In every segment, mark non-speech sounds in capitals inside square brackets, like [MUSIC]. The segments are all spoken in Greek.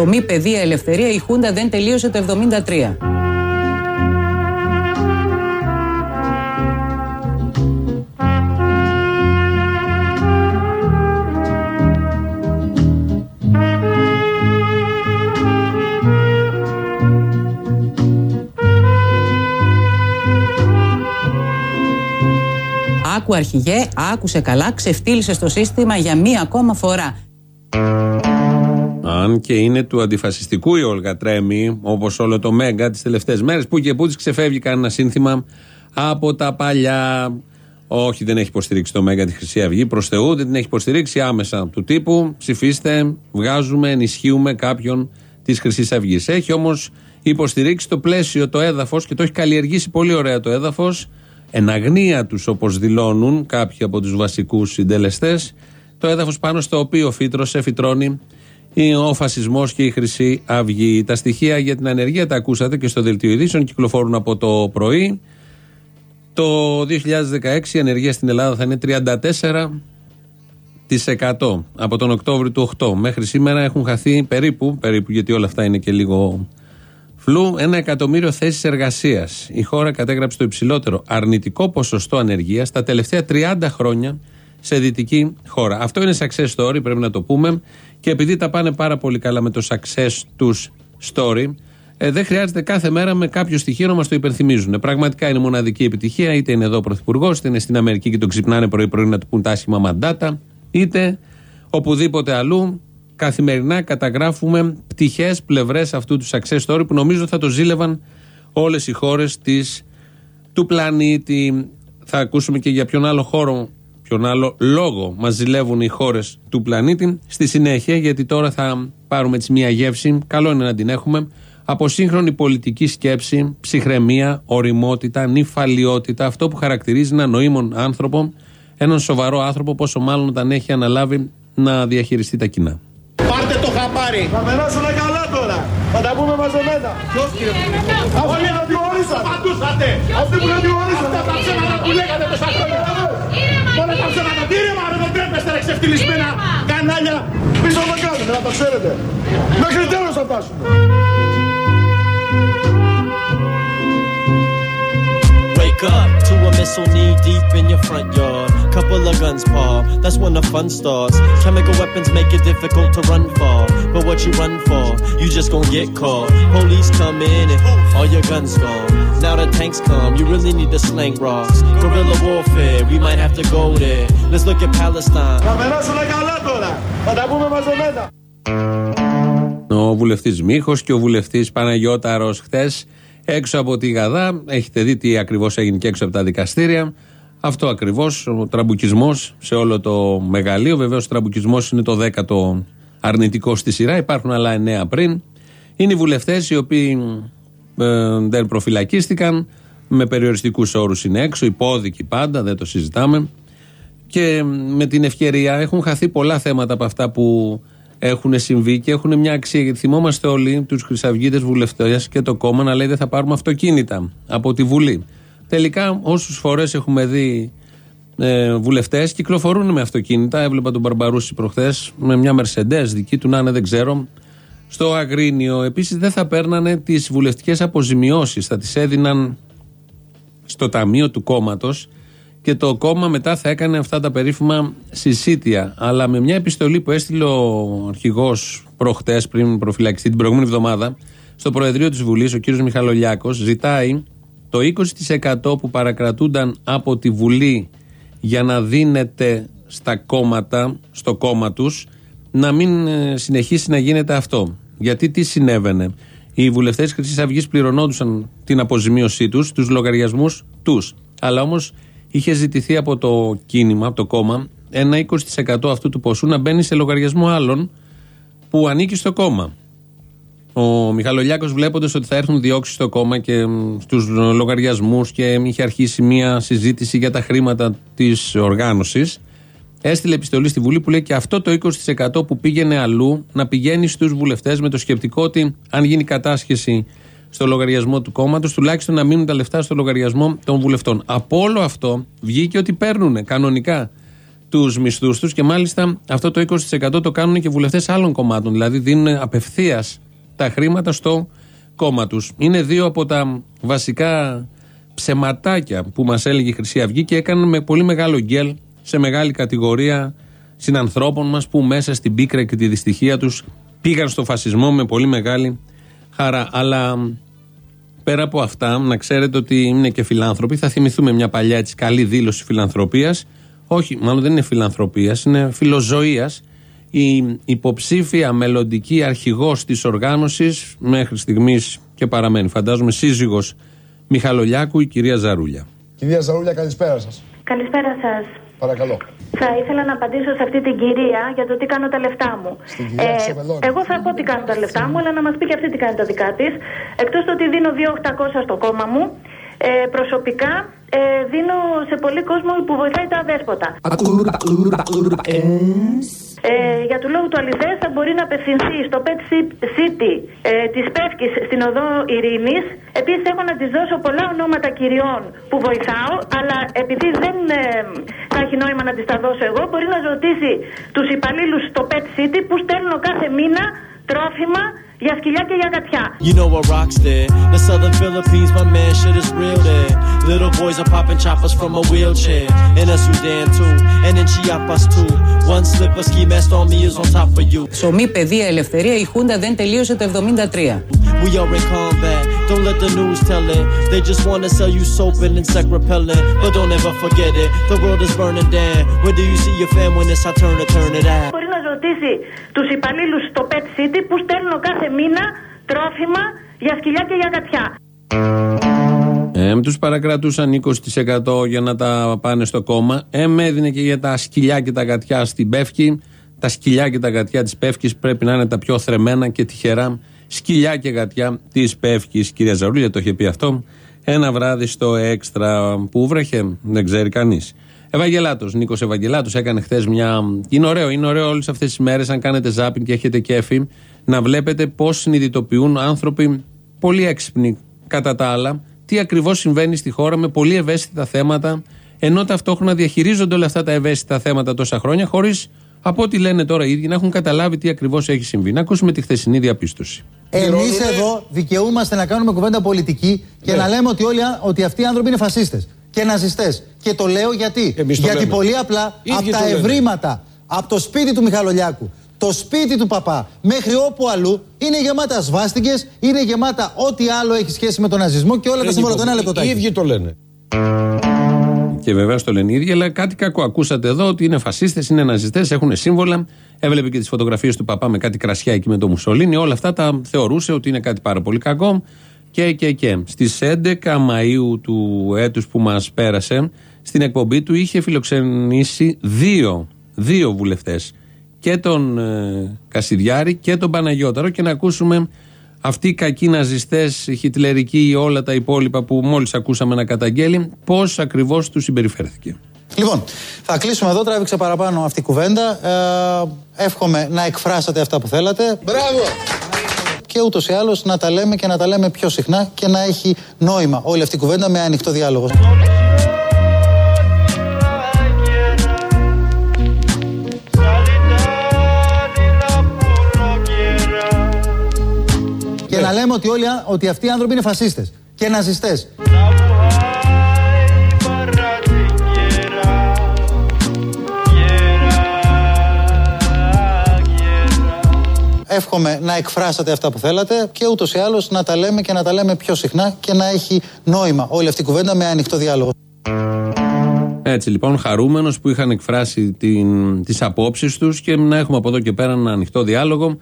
ψωμί, παιδεία, ελευθερία, η Χούντα δεν τελείωσε το 73. Άκου αρχηγέ, άκουσε καλά, ξεφτύλισε το σύστημα για μία ακόμα φορά. Αν και είναι του αντιφασιστικού η Όλγα Τρέμι, όπως όλο το Μέγκα τις τελευταίες μέρες, που και που της ξεφεύγει κανένα σύνθημα από τα παλιά. Όχι, δεν έχει υποστηρίξει το Μέγκα τη Χρυσή Αυγή. Προς Θεού δεν την έχει υποστηρίξει άμεσα του τύπου. Ψηφίστε, βγάζουμε, ενισχύουμε κάποιον της Χρυσής Αυγής. Έχει όμως υποστηρίξει το πλαίσιο, το έδαφος και το έχει καλλιεργήσει πολύ ωραία το έδαφος εν αγνία τους όπως δηλώνουν κάποιοι από τους βασικούς συντελεστές το έδαφος πάνω στο οποίο φύτρωσε, φυτρώνει ο φασισμός και η Χρυσή Αυγή. Τα στοιχεία για την ανεργία τα ακούσατε και στο Δελτίο Ειδήσεων, κυκλοφορούν από το πρωί. Το 2016 η ανεργία στην Ελλάδα θα είναι 34% από τον Οκτώβριο του 8. Μέχρι σήμερα έχουν χαθεί περίπου, περίπου γιατί όλα αυτά είναι και λίγο Φλου, ένα εκατομμύριο θέσεις εργασίας. Η χώρα κατέγραψε το υψηλότερο αρνητικό ποσοστό ανεργίας τα τελευταία 30 χρόνια σε δυτική χώρα. Αυτό είναι success story, πρέπει να το πούμε. Και επειδή τα πάνε πάρα πολύ καλά με το success τους story, ε, δεν χρειάζεται κάθε μέρα με κάποιο στοιχείο να μας το υπενθυμίζουν. Πραγματικά είναι μοναδική επιτυχία, είτε είναι εδώ ο Πρωθυπουργός, είτε είναι στην Αμερική και τον ξυπνάνε πρωί-πρωί να του πούν τα άσχημα μαντάτα, είτε οπουδήποτε αλλού καθημερινά καταγράφουμε πτυχές, πλευρές αυτού του success story που νομίζω θα το ζήλευαν όλες οι χώρες του πλανήτη. Θα ακούσουμε και για ποιον άλλο χώρο, ποιον άλλο λόγο μας ζηλεύουν οι χώρες του πλανήτη στη συνέχεια, γιατί τώρα θα πάρουμε έτσι μια γεύση. Καλό είναι να την έχουμε. Από σύγχρονη πολιτική σκέψη, ψυχραιμία, οριμότητα, νυφαλιότητα, αυτό που χαρακτηρίζει έναν νοήμον άνθρωπο, έναν σοβαρό άνθρωπο, πόσο μάλλον όταν έχει αναλάβει να διαχειριστεί τα κοινά. Πάρτε το χαμπάρι. Θα περάσουμε καλά τώρα. Θα τα πούμε μαζεμένα. Ποιος κύριε Αυτοί που κατηγορήσατε. Παντούσατε. Αυτοί που κατηγορήσατε. Αυτά τα ψέματα που λέγατε τόσα χρόνια. Όλα τα ψέματα. Τι ρε μάρε δεν τρέπεστε ρε ξεφτυλισμένα κανάλια. Πίσω το κάνουμε να το ξέρετε. Μέχρι τέλος θα φτάσουμε. Wake up to a missile knee deep in your front yard. Couple of guns, Paul. That's when the fun starts. Chemical weapons make it difficult to run far. But what you run for, you just gonna get caught. Police come in and all your guns gone. Now the tanks come, you really need to slang rocks. Guerrilla warfare, we might have to go there. Let's look at Palestine. Ο βουλευτή Μίχο και ο βουλευτή Παναγιώταρο χθε έξω από τη Γαδά. Έχετε δει τι ακριβώς έγινε και έξω από τα δικαστήρια. Αυτό ακριβώς, ο τραμπουκισμός σε όλο το μεγαλείο. Βεβαίως, ο τραμπουκισμός είναι το δέκατο αρνητικό στη σειρά. Υπάρχουν άλλα εννέα πριν. Είναι οι βουλευτές οι οποίοι ε, δεν προφυλακίστηκαν. Με περιοριστικούς όρους είναι έξω. Υπόδικοι πάντα, δεν το συζητάμε. Και με την ευκαιρία έχουν χαθεί πολλά θέματα από αυτά που έχουν συμβεί και έχουν μια αξία. Γιατί θυμόμαστε όλοι τους Χρυσαυγίτες βουλευτές και το κόμμα να λέει δεν θα πάρουμε αυτοκίνητα από τη Βουλή. Τελικά, όσε φορές έχουμε δει ε, βουλευτές κυκλοφορούν με αυτοκίνητα. Έβλεπα τον Μπαρμπαρούση προχθές με μια Mercedes δική του να είναι, δεν ξέρω. Στο Αγρίνιο επίσης δεν θα παίρνανε τις βουλευτικές αποζημιώσεις. Θα τις έδιναν στο ταμείο του κόμματος και το κόμμα μετά θα έκανε αυτά τα περίφημα συσίτια. Αλλά με μια επιστολή που έστειλε ο αρχηγός προχτές, πριν προφυλακιστεί την προηγούμενη εβδομάδα, στο Προεδρείο της Βουλής, ο κ. Μιχαλολιάκος, ζητάει το 20% που παρακρατούνταν από τη Βουλή για να δίνεται στα κόμματα, στο κόμμα τους, να μην ε, συνεχίσει να γίνεται αυτό. Γιατί τι συνέβαινε; Οι βουλευτές της Χρυσής Αυγής πληρωνόντουσαν την αποζημίωσή τους, τους λογαριασμούς τους. Αλλά όμως είχε ζητηθεί από το κίνημα, από το κόμμα, ένα 20% αυτού του ποσού να μπαίνει σε λογαριασμό άλλων που ανήκει στο κόμμα. Ο Μιχαλολιάκος, βλέποντας ότι θα έρθουν διώξεις στο κόμμα και στους λογαριασμούς και είχε αρχίσει μια συζήτηση για τα χρήματα της οργάνωσης, έστειλε επιστολή στη Βουλή που λέει και αυτό το 20% που πήγαινε αλλού να πηγαίνει στους βουλευτές με το σκεπτικό ότι αν γίνει κατάσχεση στο λογαριασμό του κόμματος, τουλάχιστον να μείνουν τα λεφτά στο λογαριασμό των βουλευτών. Από όλο αυτό βγήκε ότι παίρνουν κανονικά τους μισθούς τους και μάλιστα αυτό το 20% το κάνουν και βουλευτές άλλων κομμάτων. Δηλαδή δίνουν απευθείας τα χρήματα στο κόμμα τους. Είναι δύο από τα βασικά ψεματάκια που μας έλεγε η Χρυσή Αυγή και έκαναν με πολύ μεγάλο γκέλ σε μεγάλη κατηγορία συνανθρώπων μας που μέσα στην πίκρα και τη δυστυχία τους πήγαν στο φασισμό με πολύ μεγάλη χαρά. Αλλά πέρα από αυτά, να ξέρετε ότι είναι και φιλάνθρωποι. Θα θυμηθούμε μια παλιά έτσι καλή δήλωση φιλανθρωπίας. Όχι, μάλλον δεν είναι φιλανθρωπίας, είναι φιλοζωίας. Η υποψήφια μελλοντική αρχηγός της οργάνωσης μέχρι στιγμής και παραμένει, φαντάζομαι, σύζυγος Μιχαλολιάκου, η κυρία Ζαρούλια. Κυρία Ζαρούλια, καλησπέρα σας. Καλησπέρα σας. Παρακαλώ. Θα ήθελα να απαντήσω σε αυτή την κυρία για το τι κάνω τα λεφτά μου. Στην κυρία Ξεβελώνη. εγώ θα πω τι κάνω τα λεφτά μου, αλλά να μας πει και αυτή τι κάνει τα δικά της. Εκτός το ότι δίνω 2.800 στο κόμμα μου, ε, προσωπικά ε, δίνω σε πολύ κόσμο που βοηθάει τα αδέσποτα. Ε, για του λόγου του αληθές θα μπορεί να απευθυνθεί στο Pet City ε, της Πεύκης στην οδό Ειρήνης. Επίσης έχω να της δώσω πολλά ονόματα κυριών που βοηθάω, αλλά επειδή δεν ε, θα έχει νόημα να της τα δώσω εγώ, μπορεί να ρωτήσει τους υπαλλήλους στο Pet City που στέλνω κάθε μήνα τρόφιμα για σκυλιά και για γατιά. You know what rocks there? The southern Philippines, my man, shit is real there. Little boys are popping choppers from a wheelchair. In a Sudan too, and in Chiapas too. One slip of ski mask on me is on top of you. Ψωμί, παιδεία, ελευθερία, η Χούντα δεν τελείωσε το 73. We are in combat, don't let the news tell it. They just wanna sell you soap and insect repellent. But don't ever forget it, the world is burning down. Where do you see your fam when it's our turn to turn it out? Μπορεί να ρωτήσει τους υπαλλήλους στο Pet City που στέλνω κάθε μήνα τρόφιμα για σκυλιά και για γατιά. Ε, τους παρακρατούσαν 20% για να τα πάνε στο κόμμα. Ε, έδινε και για τα σκυλιά και τα γατιά στην Πεύκη. Τα σκυλιά και τα γατιά της Πεύκης πρέπει να είναι τα πιο θρεμένα και τυχερά σκυλιά και γατιά της Πεύκης. Κυρία Ζαρούλια το είχε πει αυτό. Ένα βράδυ στο έξτρα που βρέχε, δεν ξέρει κανείς. Ευαγγελάτος, Νίκος Ευαγγελάτος, έκανε χθες μια. Είναι ωραίο, είναι ωραίο όλες αυτές τις μέρες, αν κάνετε ζάπινγκ και έχετε κέφι, να βλέπετε πώς συνειδητοποιούν άνθρωποι πολύ έξυπνοι κατά τα άλλα, τι ακριβώς συμβαίνει στη χώρα με πολύ ευαίσθητα θέματα, ενώ ταυτόχρονα διαχειρίζονται όλα αυτά τα ευαίσθητα θέματα τόσα χρόνια, χωρίς από ό,τι λένε τώρα οι ίδιοι να έχουν καταλάβει τι ακριβώς έχει συμβεί. Να ακούσουμε τη χθεσινή διαπίστωση. Εμείς εδώ δικαιούμαστε να κάνουμε κουβέντα πολιτική και να λέμε ότι, όλοι, ότι αυτοί οι άνθρωποι είναι φασίστες και ναζιστές. Και το λέω γιατί. Εμείς το γιατί λέμε. πολύ απλά Ίδιοι από το τα λένε. ευρήματα, από το σπίτι του Μιχαλολιάκου, το σπίτι του παπά, μέχρι όπου αλλού είναι γεμάτα σβάστηκε, είναι γεμάτα ό,τι άλλο έχει σχέση με τον ναζισμό και όλα τα σύμβολα. Το ένα λεπτό Οι ίδιοι το λένε. Και βεβαίω το λένε οι ίδιοι, αλλά κάτι κακό. Ακούσατε εδώ ότι είναι φασίστες, είναι ναζιστές, έχουν σύμβολα. Έβλεπε και τις φωτογραφίες του παπά με κάτι κρασιά εκεί με το Μουσολίνι. Όλα αυτά τα θεωρούσε ότι είναι κάτι πάρα πολύ κακό. Και, και, και. Στις 11 Μαου του έτους που μας πέρασε, στην εκπομπή του είχε φιλοξενήσει δύο, δύο βουλευτές. Και τον ε, Κασιδιάρη και τον Παναγιώταρο. Και να ακούσουμε αυτοί οι κακοί ναζιστές, χιτλερικοί, όλα τα υπόλοιπα που μόλις ακούσαμε να καταγγέλει, πώς ακριβώς τους συμπεριφέρθηκε. Λοιπόν, θα κλείσουμε εδώ. Τράβηξε παραπάνω αυτή η κουβέντα. Ε, εύχομαι να εκφράσατε αυτά που θέλατε. Μπράβο! Και ούτως ή άλλως να τα λέμε και να τα λέμε πιο συχνά και να έχει νόημα όλη αυτή η κουβέντα με ανοιχτό διάλογο. Λέμε ότι, όλοι, ότι αυτοί οι άνθρωποι είναι φασίστες και ναζιστές. Εύχομαι να εκφράσατε αυτά που θέλατε και ούτως ή άλλως να τα λέμε και να τα λέμε πιο συχνά και να έχει νόημα όλη αυτή η κουβέντα με ανοιχτό διάλογο. Έτσι λοιπόν, χαρούμενος που είχαν εκφράσει τις απόψεις τους και να έχουμε από εδώ και πέρα ένα ανοιχτό διάλογο.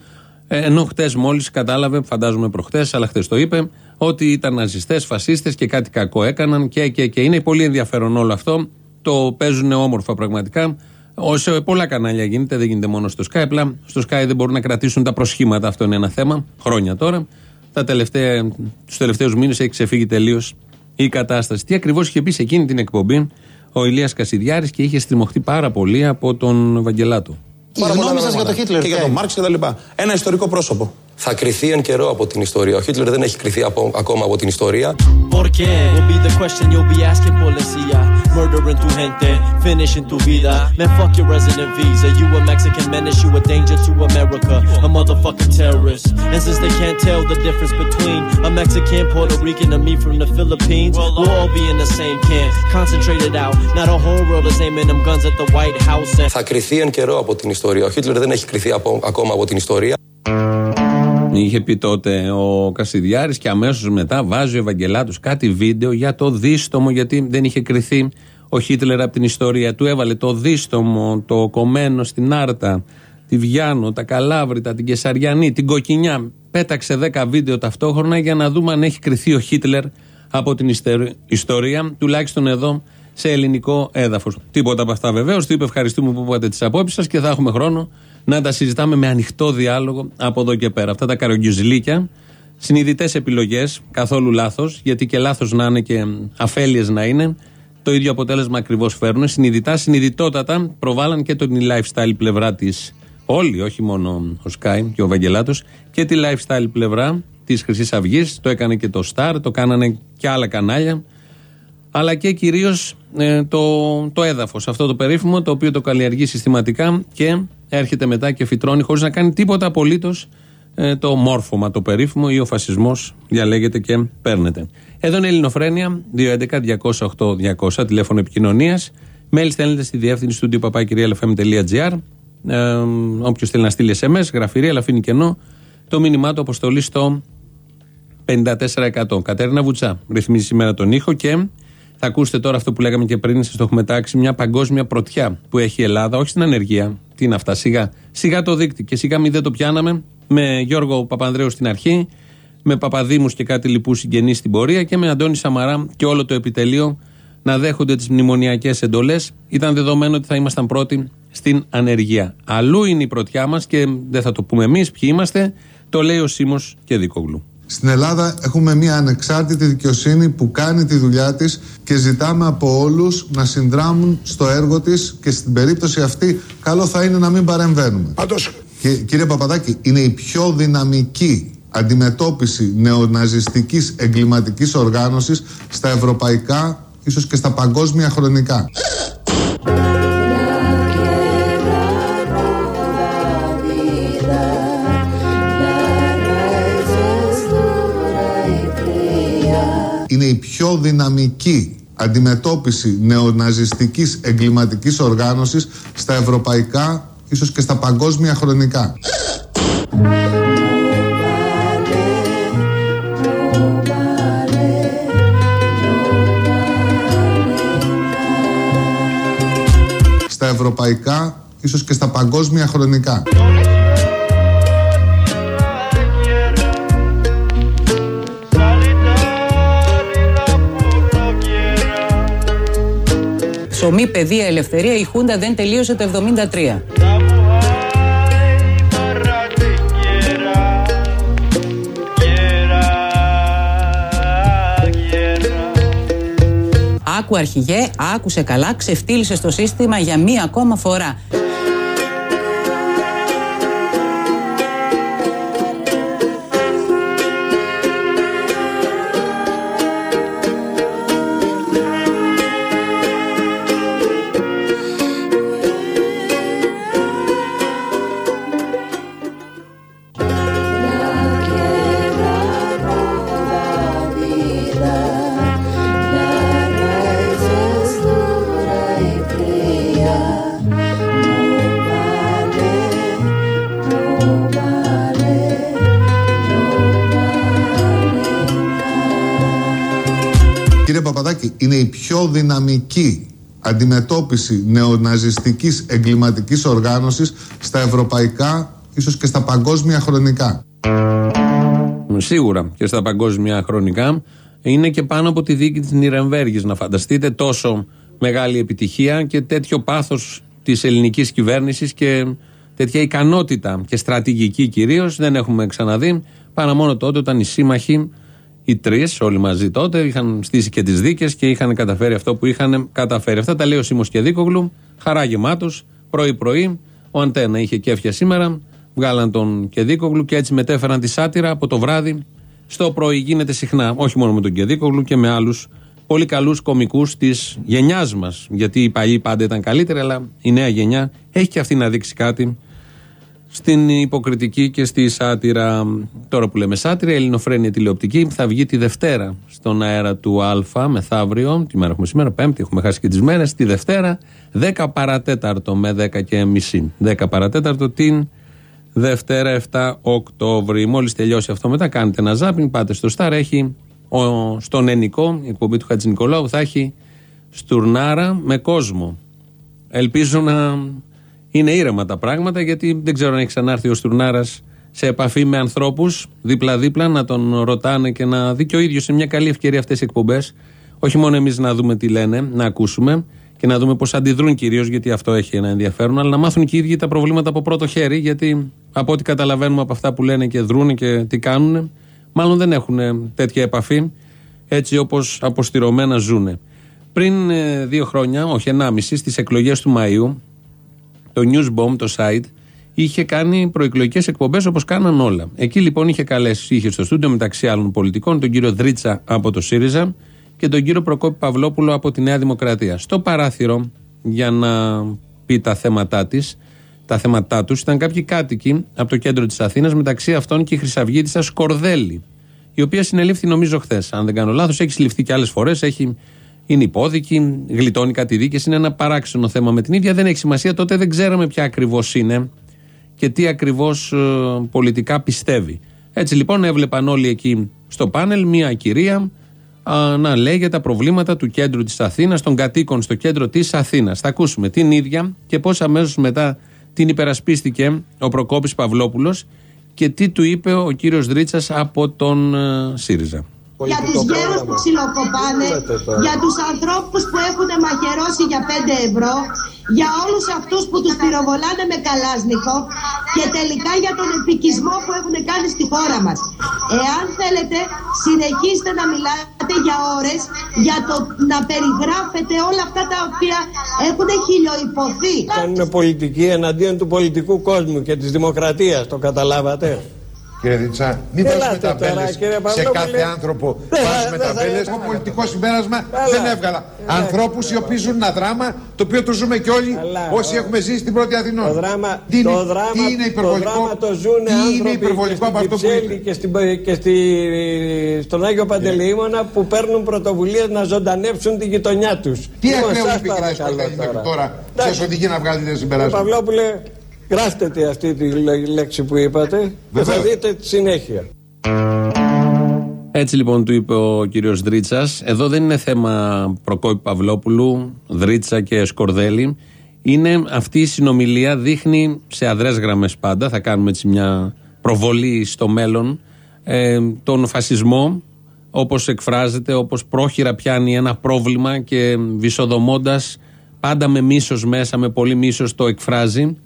Ε, ενώ χτες μόλις κατάλαβε, φαντάζομαι προχτές, αλλά χτες το είπε, ότι ήταν ναζιστές, φασίστες και κάτι κακό έκαναν και, και, και είναι πολύ ενδιαφέρον όλο αυτό. Το παίζουν όμορφα πραγματικά. Όσο πολλά κανάλια γίνεται, δεν γίνεται μόνο στο Sky. Απλά στο Sky δεν μπορούν να κρατήσουν τα προσχήματα. Αυτό είναι ένα θέμα. Χρόνια τώρα. Τα τελευταία, τους τελευταίους μήνες έχει ξεφύγει τελείως η κατάσταση. Τι ακριβώς είχε πει σε εκείνη την εκπομπή ο Ηλίας Κασιδιάρης και είχε στριμωχτεί πάρα πολύ από τον Βαγγελάτο. Η γνώμη σας για τον Χίτλερ. Και για ποια τον είναι; Μάρξ και τα λοιπά. Ένα ιστορικό πρόσωπο θα κρυθεί εν καιρό από την ιστορία. Ο Χίτλερ δεν έχει κρυθεί από, ακόμα από την ιστορία. Θα κρυθεί εν καιρό από την ιστορία. Ο Χίτλερ δεν έχει κρυθεί από, ακόμα από την ιστορία. Είχε πει τότε ο Κασιδιάρης και αμέσως μετά βάζει ο Ευαγγελάτος κάτι βίντεο για το δίστομο, γιατί δεν είχε κρυθεί ο Χίτλερ από την ιστορία. Του έβαλε το δίστομο, το κομμένο στην Άρτα, τη Βιάνο, τα Καλάβρητα, την Κεσαριανή, την Κοκκινιά. Πέταξε 10 βίντεο ταυτόχρονα για να δούμε αν έχει κρυθεί ο Χίτλερ από την ιστερ- ιστορία, τουλάχιστον εδώ σε ελληνικό έδαφος. Τίποτα από αυτά βεβαίως. Του είπε ευχαριστούμε που είπατε τις απόψεις σας και θα έχουμε χρόνο να τα συζητάμε με ανοιχτό διάλογο από εδώ και πέρα. Αυτά τα καρογκιουζλίκια, συνειδητές επιλογές, καθόλου λάθος, γιατί και λάθος να είναι και αφέλειες να είναι, το ίδιο αποτέλεσμα ακριβώς φέρνουν. Συνειδητά, συνειδητότατα προβάλλαν και την lifestyle πλευρά της. Όλοι, όχι μόνο ο Σκάι και ο Βαγγελάτο, και τη lifestyle πλευρά της Χρυσής Αυγής. Το έκανε και το Star, το κάνανε και άλλα κανάλια αλλά και κυρίως το, το έδαφος. Αυτό το περίφημο το οποίο το καλλιεργεί συστηματικά και έρχεται μετά και φυτρώνει χωρίς να κάνει τίποτα απολύτως το μόρφωμα το περίφημο ή ο φασισμός διαλέγεται και παίρνεται. Εδώ είναι η Ελληνοφρένεια 211-208-200 τηλέφωνο επικοινωνίας. Μέλη στέλνετε στη διεύθυνση του papakirialfm.gr. Ε, Όποιος θέλει να στείλει SMS, γραφειρία, αλλά αφήνει κενό. Το μήνυμά του αποστολή στο 54%. Κατέρινα Βουτσά ρυθμίζει σήμερα τον ήχο και θα ακούσετε τώρα αυτό που λέγαμε και πριν, σας το έχουμε τάξει, μια παγκόσμια πρωτιά που έχει η Ελλάδα, όχι στην ανεργία. Τι είναι αυτά, σιγά. Σιγά το δίκτυ και σιγά μη δεν το πιάναμε με Γιώργο Παπανδρέου στην αρχή, με Παπαδήμους και κάτι λοιπού συγγενείς στην πορεία και με Αντώνη Σαμαρά και όλο το επιτελείο να δέχονται τις μνημονιακές εντολές. Ήταν δεδομένο ότι θα ήμασταν πρώτοι στην ανεργία. Αλλού είναι η πρωτιά μας και δεν θα το πούμε εμείς ποιοι είμαστε, το λέει ο Σίμω και Δίκογλου. Στην Ελλάδα έχουμε μια ανεξάρτητη δικαιοσύνη που κάνει τη δουλειά της και ζητάμε από όλους να συνδράμουν στο έργο της και στην περίπτωση αυτή καλό θα είναι να μην παρεμβαίνουμε. Πάντως, Και, κύριε Παπαδάκη, είναι η πιο δυναμική αντιμετώπιση νεοναζιστικής εγκληματικής οργάνωσης στα ευρωπαϊκά, ίσως και στα παγκόσμια χρονικά. Είναι η πιο δυναμική αντιμετώπιση νεοναζιστικής εγκληματικής οργάνωσης στα ευρωπαϊκά, ίσως και στα παγκόσμια χρονικά. Στα ευρωπαϊκά, ίσως και στα παγκόσμια χρονικά. Ψωμί, παιδεία, ελευθερία, η Χούντα δεν τελείωσε το 73. Άκου αρχηγέ, άκουσε καλά, ξεφτύλισε το σύστημα για μία ακόμα φορά. Πιο δυναμική αντιμετώπιση νεοναζιστικής εγκληματικής οργάνωσης στα ευρωπαϊκά, ίσως και στα παγκόσμια χρονικά. Σίγουρα και στα παγκόσμια χρονικά είναι και πάνω από τη δίκη της Νιρεμβέργης να φανταστείτε τόσο μεγάλη επιτυχία και τέτοιο πάθος της ελληνικής κυβέρνησης και τέτοια ικανότητα και στρατηγική κυρίως δεν έχουμε ξαναδεί παρά μόνο τότε όταν οι σύμμαχοι οι τρεις, όλοι μαζί τότε, είχαν στήσει και τις δίκες και είχαν καταφέρει αυτό που είχαν καταφέρει. Αυτά τα λέει ο Σίμω και Δίκογλου, χαρά γεμάτο, πρωί-πρωί. Ο Αντένα είχε κέφια σήμερα, Βγάλαν τον Κεδίκογλου και έτσι μετέφεραν τη σάτυρα από το βράδυ στο πρωί. Γίνεται συχνά, όχι μόνο με τον Κεδίκογλου και με άλλους πολύ καλούς κομικούς της γενιάς μας. Γιατί οι παλιοί πάντα ήταν καλύτεροι, αλλά η νέα γενιά έχει και αυτή να δείξει κάτι στην υποκριτική και στη σάτυρα. Τώρα που λέμε σάτυρα, η Ελληνοφρένια τηλεοπτική θα βγει τη Δευτέρα στον αέρα του Α μεθαύριο. Τι μέρα έχουμε σήμερα, Πέμπτη, έχουμε χάσει και τις μέρες. Τη Δευτέρα, 10 παρατέταρτο με 10 και μισή. 10 παρατέταρτο την Δευτέρα 7 Οκτώβρη. Μόλις τελειώσει αυτό, μετά κάνετε ένα ζάπινγκ, πάτε στο Σταρ. Έχει ο, στον Ενικό, η εκπομπή του Χατζη Νικολάου, θα έχει στουρνάρα με κόσμο. Ελπίζω να είναι ήρεμα τα πράγματα, γιατί δεν ξέρω αν έχει ξανάρθει ο Στουρνάρα σε επαφή με ανθρώπους δίπλα-δίπλα, να τον ρωτάνε και να δει και ο ίδιος. Είναι μια καλή ευκαιρία αυτές οι εκπομπές. Όχι μόνο εμείς να δούμε τι λένε, να ακούσουμε και να δούμε πώς αντιδρούν κυρίως, γιατί αυτό έχει ένα ενδιαφέρον, αλλά να μάθουν και οι ίδιοι τα προβλήματα από πρώτο χέρι, γιατί από ό,τι καταλαβαίνουμε από αυτά που λένε και δρούν και τι κάνουν, μάλλον δεν έχουν τέτοια επαφή έτσι όπως αποστηρωμένα ζουν. Πριν ε, δύο χρόνια, όχι ενάμιση, στις εκλογές του Μαΐου, το Newsbomb, το site, είχε κάνει προεκλογικές εκπομπές όπως κάναν όλα. Εκεί λοιπόν είχε καλέσει, είχε στο στούντιο μεταξύ άλλων πολιτικών, τον κύριο Δρίτσα από το ΣΥΡΙΖΑ και τον κύριο Προκόπη Παυλόπουλο από τη Νέα Δημοκρατία. Στο παράθυρο, για να πει τα θέματά της, τα θέματά τους, ήταν κάποιοι κάτοικοι από το κέντρο της Αθήνας, μεταξύ αυτών και η Χρυσαυγήτησα Σκορδέλη, η οποία συνελήφθη νομίζω χθες. Αν δεν κάνω λάθος, έχει συλληφθεί και άλλες φορές, έχει είναι υπόδικη, γλιτώνει κάτι δίκε. Είναι ένα παράξενο θέμα με την ίδια. Δεν έχει σημασία. Τότε δεν ξέραμε ποια ακριβώς είναι και τι ακριβώς πολιτικά πιστεύει. Έτσι λοιπόν έβλεπαν όλοι εκεί στο πάνελ μια κυρία α, να λέει για τα προβλήματα του κέντρου της Αθήνας, των κατοίκων στο κέντρο της Αθήνας. Θα ακούσουμε την ίδια και πώς αμέσως μετά την υπερασπίστηκε ο Προκόπης Παυλόπουλος και τι του είπε ο κύριος Δρίτσας από τον ε, ΣΥΡΙΖΑ για τους γέρους που ξυλοκοπάνε, για τους ανθρώπους που έχουν μαχαιρώσει για 5 ευρώ, για όλους αυτούς που τους πυροβολάνε με καλάσνικο και τελικά για τον επικισμό που έχουν κάνει στη χώρα μας. Εάν θέλετε, συνεχίστε να μιλάτε για ώρες, για το να περιγράφετε όλα αυτά τα οποία έχουν χιλιοϊπωθεί. Κάνουν πολιτική εναντίον του πολιτικού κόσμου και της δημοκρατίας, το καταλάβατε; Κύριε Δίτσα, μην βάζουμε ταμπέλες σε κάθε άνθρωπο. Βάζουμε ταμπέλες. Το πολιτικό συμπέρασμα δεν έβγαλα. Ανθρώπους οι οποίοι ζουν ένα δράμα το οποίο το ζούμε κι όλοι όσοι έχουμε ζήσει στην πρώτη Αθηνών. Το δράμα, τι είναι, το δράμα, τι είναι υπερβολικό, το, δράμα το ζουν τι είναι υπερβολικό από αυτό που είπε. Και, στην, και στη, στον Άγιο Παντελεήμονα που παίρνουν πρωτοβουλίες να ζωντανέψουν τη γειτονιά τους. Τι ακραίο είπε κυρία Σκοτάδη μέχρι τώρα, σα οδηγεί να βγάλετε συμπεράσματα. Παυλόπουλε, Γράφτε αυτή τη λέξη που είπατε και θα δείτε τη συνέχεια. Έτσι λοιπόν του είπε ο κύριος Δρίτσας. Εδώ δεν είναι θέμα Προκόπη Παυλόπουλου, Δρίτσα και Σκορδέλη. Είναι αυτή η συνομιλία δείχνει σε αδρές γραμμές πάντα. Θα κάνουμε έτσι μια προβολή στο μέλλον. Ε, τον φασισμό όπως εκφράζεται, όπως πρόχειρα πιάνει ένα πρόβλημα και βυσοδομώντας πάντα με μίσος μέσα, με πολύ μίσος το εκφράζει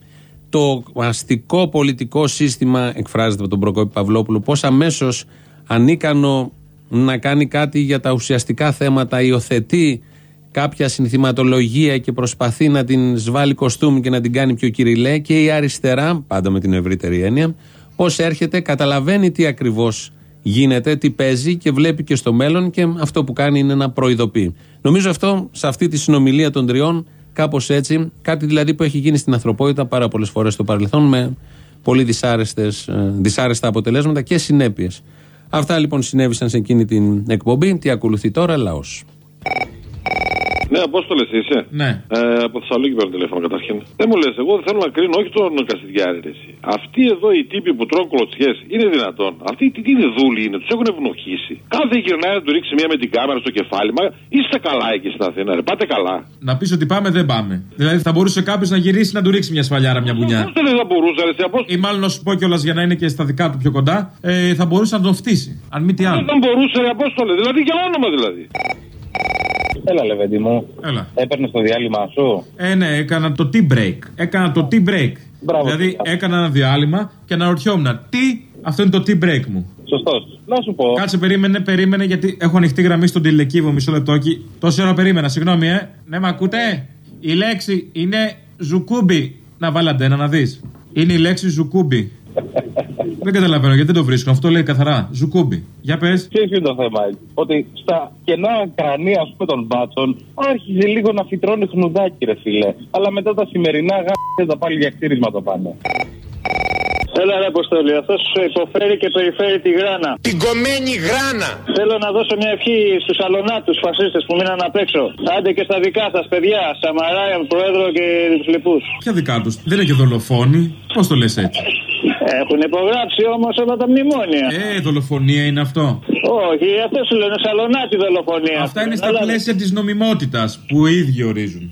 το αστικό πολιτικό σύστημα, εκφράζεται από τον Προκόπη Παυλόπουλο, πώς αμέσως ανίκανο να κάνει κάτι για τα ουσιαστικά θέματα, υιοθετεί κάποια συνθηματολογία και προσπαθεί να την σβάλει κοστούμι και να την κάνει πιο κυριλέ και η αριστερά, πάντα με την ευρύτερη έννοια, πώς έρχεται, καταλαβαίνει τι ακριβώς γίνεται, τι παίζει και βλέπει και στο μέλλον και αυτό που κάνει είναι να προειδοποιεί. Νομίζω αυτό σε αυτή τη συνομιλία των τριών Κάπως έτσι, κάτι δηλαδή που έχει γίνει στην ανθρωπότητα πάρα πολλές φορές στο παρελθόν με πολύ δυσάρεστες, ε, δυσάρεστα αποτελέσματα και συνέπειες. Αυτά λοιπόν συνέβησαν σε εκείνη την εκπομπή. Τι ακολουθεί τώρα, λαός. Ναι, Απόστολε είσαι. Ναι. Ε, από Θεσσαλονίκη παίρνω τηλέφωνο καταρχήν. Δεν μου λες, εγώ δεν θέλω να κρίνω όχι τον Καστιδιάρη. Αυτοί εδώ οι τύποι που τρώνε κλωτσιές είναι δυνατόν. Αυτοί τι, τι είναι δούλοι είναι, τους έχουν ευνοχήσει. Κάθε γυρνάει να του ρίξει μία με την κάμερα στο κεφάλι. Μα είστε καλά εκεί στην Αθήνα, ρε. Πάτε καλά. Να πεις ότι πάμε, δεν πάμε. Δηλαδή θα μπορούσε κάποιος να γυρίσει να του ρίξει μια σφαλιάρα, μια μπουνιά. Δεν θα μπορούσε, ρε. Ή μάλλον να σου πω κιόλας για να είναι και στα δικά του πιο κοντά, ε, θα μπορούσε να τον φτύσει. Αν μη τι άλλο. Δεν μπορούσε, ρε Απόστολε; Δηλαδή για όνομα δηλαδή. Έλα, Λεβέντι μου. Έλα. Έπαιρνες το διάλειμμα σου; Ε, ναι, έκανα το tea break. Έκανα το tea break. Μπράβο, δηλαδή τι- έκανα ένα διάλειμμα και αναρωτιόμουν τι, αυτό είναι το tea break μου. Σωστός. Να σου πω. Κάτσε, περίμενε, περίμενε, γιατί έχω ανοιχτή γραμμή στον τηλεκύβο. Μισό λεπτόκι. Τόση ώρα περίμενα, συγγνώμη, ε. Ναι, με ακούτε; Η λέξη είναι ζουκούμπι. Να βάλατε ένα να δεις. Είναι η λέξη ζουκούμπι. Δεν καταλαβαίνω γιατί δεν το βρίσκουν. Αυτό λέει καθαρά. Ζουκούμπι. Για πες. Ποιο είναι το θέμα, Ότι στα κενά κρανία, ας πούμε, των μπάτσων άρχιζε λίγο να φυτρώνει χνουδάκι, ρε φίλε. Αλλά μετά τα σημερινά γάμια τα πάλι για κτίρισμα το πάνε. Έλα ρε Αποστόλη, αυτός υποφέρει και περιφέρει τη γράνα. Την κομμένη γράνα! Θέλω να δώσω μια ευχή στους αλωνάτους φασίστες που μείναν απ' έξω. Άντε και στα δικά σας παιδιά, Σαμαράια, Πρόεδρο και τους λοιπούς. Ποια δικά τους, δεν είναι και δολοφόνοι. Πώς το λες έτσι; Έχουν υπογράψει όμως όλα τα μνημόνια. Ε, δολοφονία είναι αυτό. Όχι, αυτό σου λένε σαλονάτη δολοφονία. Αυτά είναι στα πλαίσια της νομιμότητας που οι ίδιοι ορίζουν.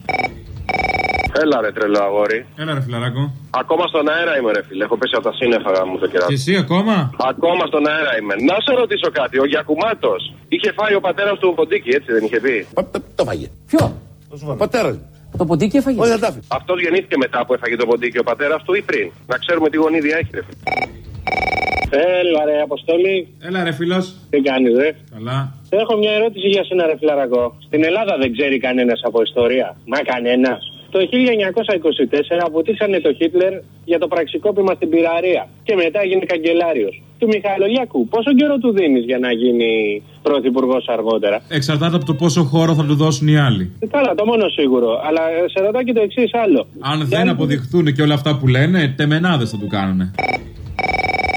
Έλα ρε τρελό αγόρι. Έλα ρε φιλαράκο. Ακόμα στον αέρα είμαι ρε φίλε. Έχω πέσει από τα σύννεφα μου το κεράκι. Και εσύ ακόμα; Ακόμα στον αέρα είμαι. Να σε ρωτήσω κάτι. Ο Γιακουμάτος είχε φάει ο πατέρας του ποντίκι, έτσι δεν είχε πει; Το φάγε. Ποιο; Ο πατέρας. Το ποντίκι έφαγε. Όχι, δεν τα άφησε. Αυτός γεννήθηκε μετά που έφαγε το ποντίκι ο πατέρας του ή πριν; Να ξέρουμε τι γονίδια έχει ρε φίλε. Έλα ρε Αποστόλη. Έλα ρε φίλος. Τι κάνεις ρε; Καλά. Έχω μια ερώτηση για σένα ρε φιλαρακό. Στην Ελλάδα δεν ξέρει κανένας από ιστορία. Μα κανένας. Το 1924 αποτύχανε το Χίτλερ για το πραξικόπημα στην πυραρία και μετά έγινε καγκελάριος. Του Μιχαλολιάκου, πόσο καιρό του δίνεις για να γίνει πρωθυπουργός αργότερα; Εξαρτάται από το πόσο χώρο θα του δώσουν οι άλλοι. Ε, Καλά, το μόνο σίγουρο. Αλλά σε ρωτάω και το εξής άλλο. Αν δεν αποδειχθούν και όλα αυτά που λένε, τεμενάδες θα του κάνουνε.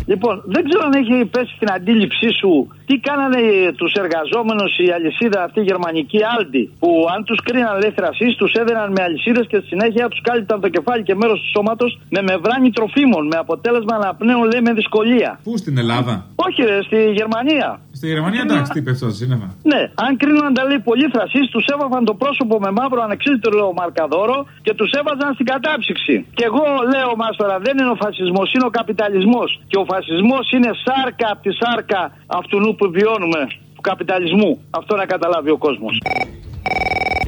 Λοιπόν, δεν ξέρω αν έχει πέσει στην αντίληψή σου τι κάνανε τους εργαζόμενους η αλυσίδα αυτή η γερμανική Aldi. Που αν τους κρίναν ελεύθερα τους έδαιναν με αλυσίδες και στη συνέχεια τους κάλυπταν το κεφάλι και μέρος του σώματος με μεβράνη τροφίμων. Με αποτέλεσμα να πνέουν, λέει, με δυσκολία. Πού στην Ελλάδα; Όχι, ρε, στη Γερμανία. Στη Γερμανία, εντάξει, τι είπε αυτό το σύννεφα. Ναι, αν κρίναν τα λέει πολύ θρασί, τους έβαφαν το πρόσωπο με μαύρο ανεξίτηλο μαρκαδόρο και τους έβαζαν στην κατάψυξη. Και εγώ λέω μα τώρα, δεν είναι ο φασισμός, είναι ο καπιταλισμός. Και ο φασισμός είναι σάρκα από τη σάρκα αυτού που βιώνουμε, του καπιταλισμού. Αυτό να καταλάβει ο κόσμος.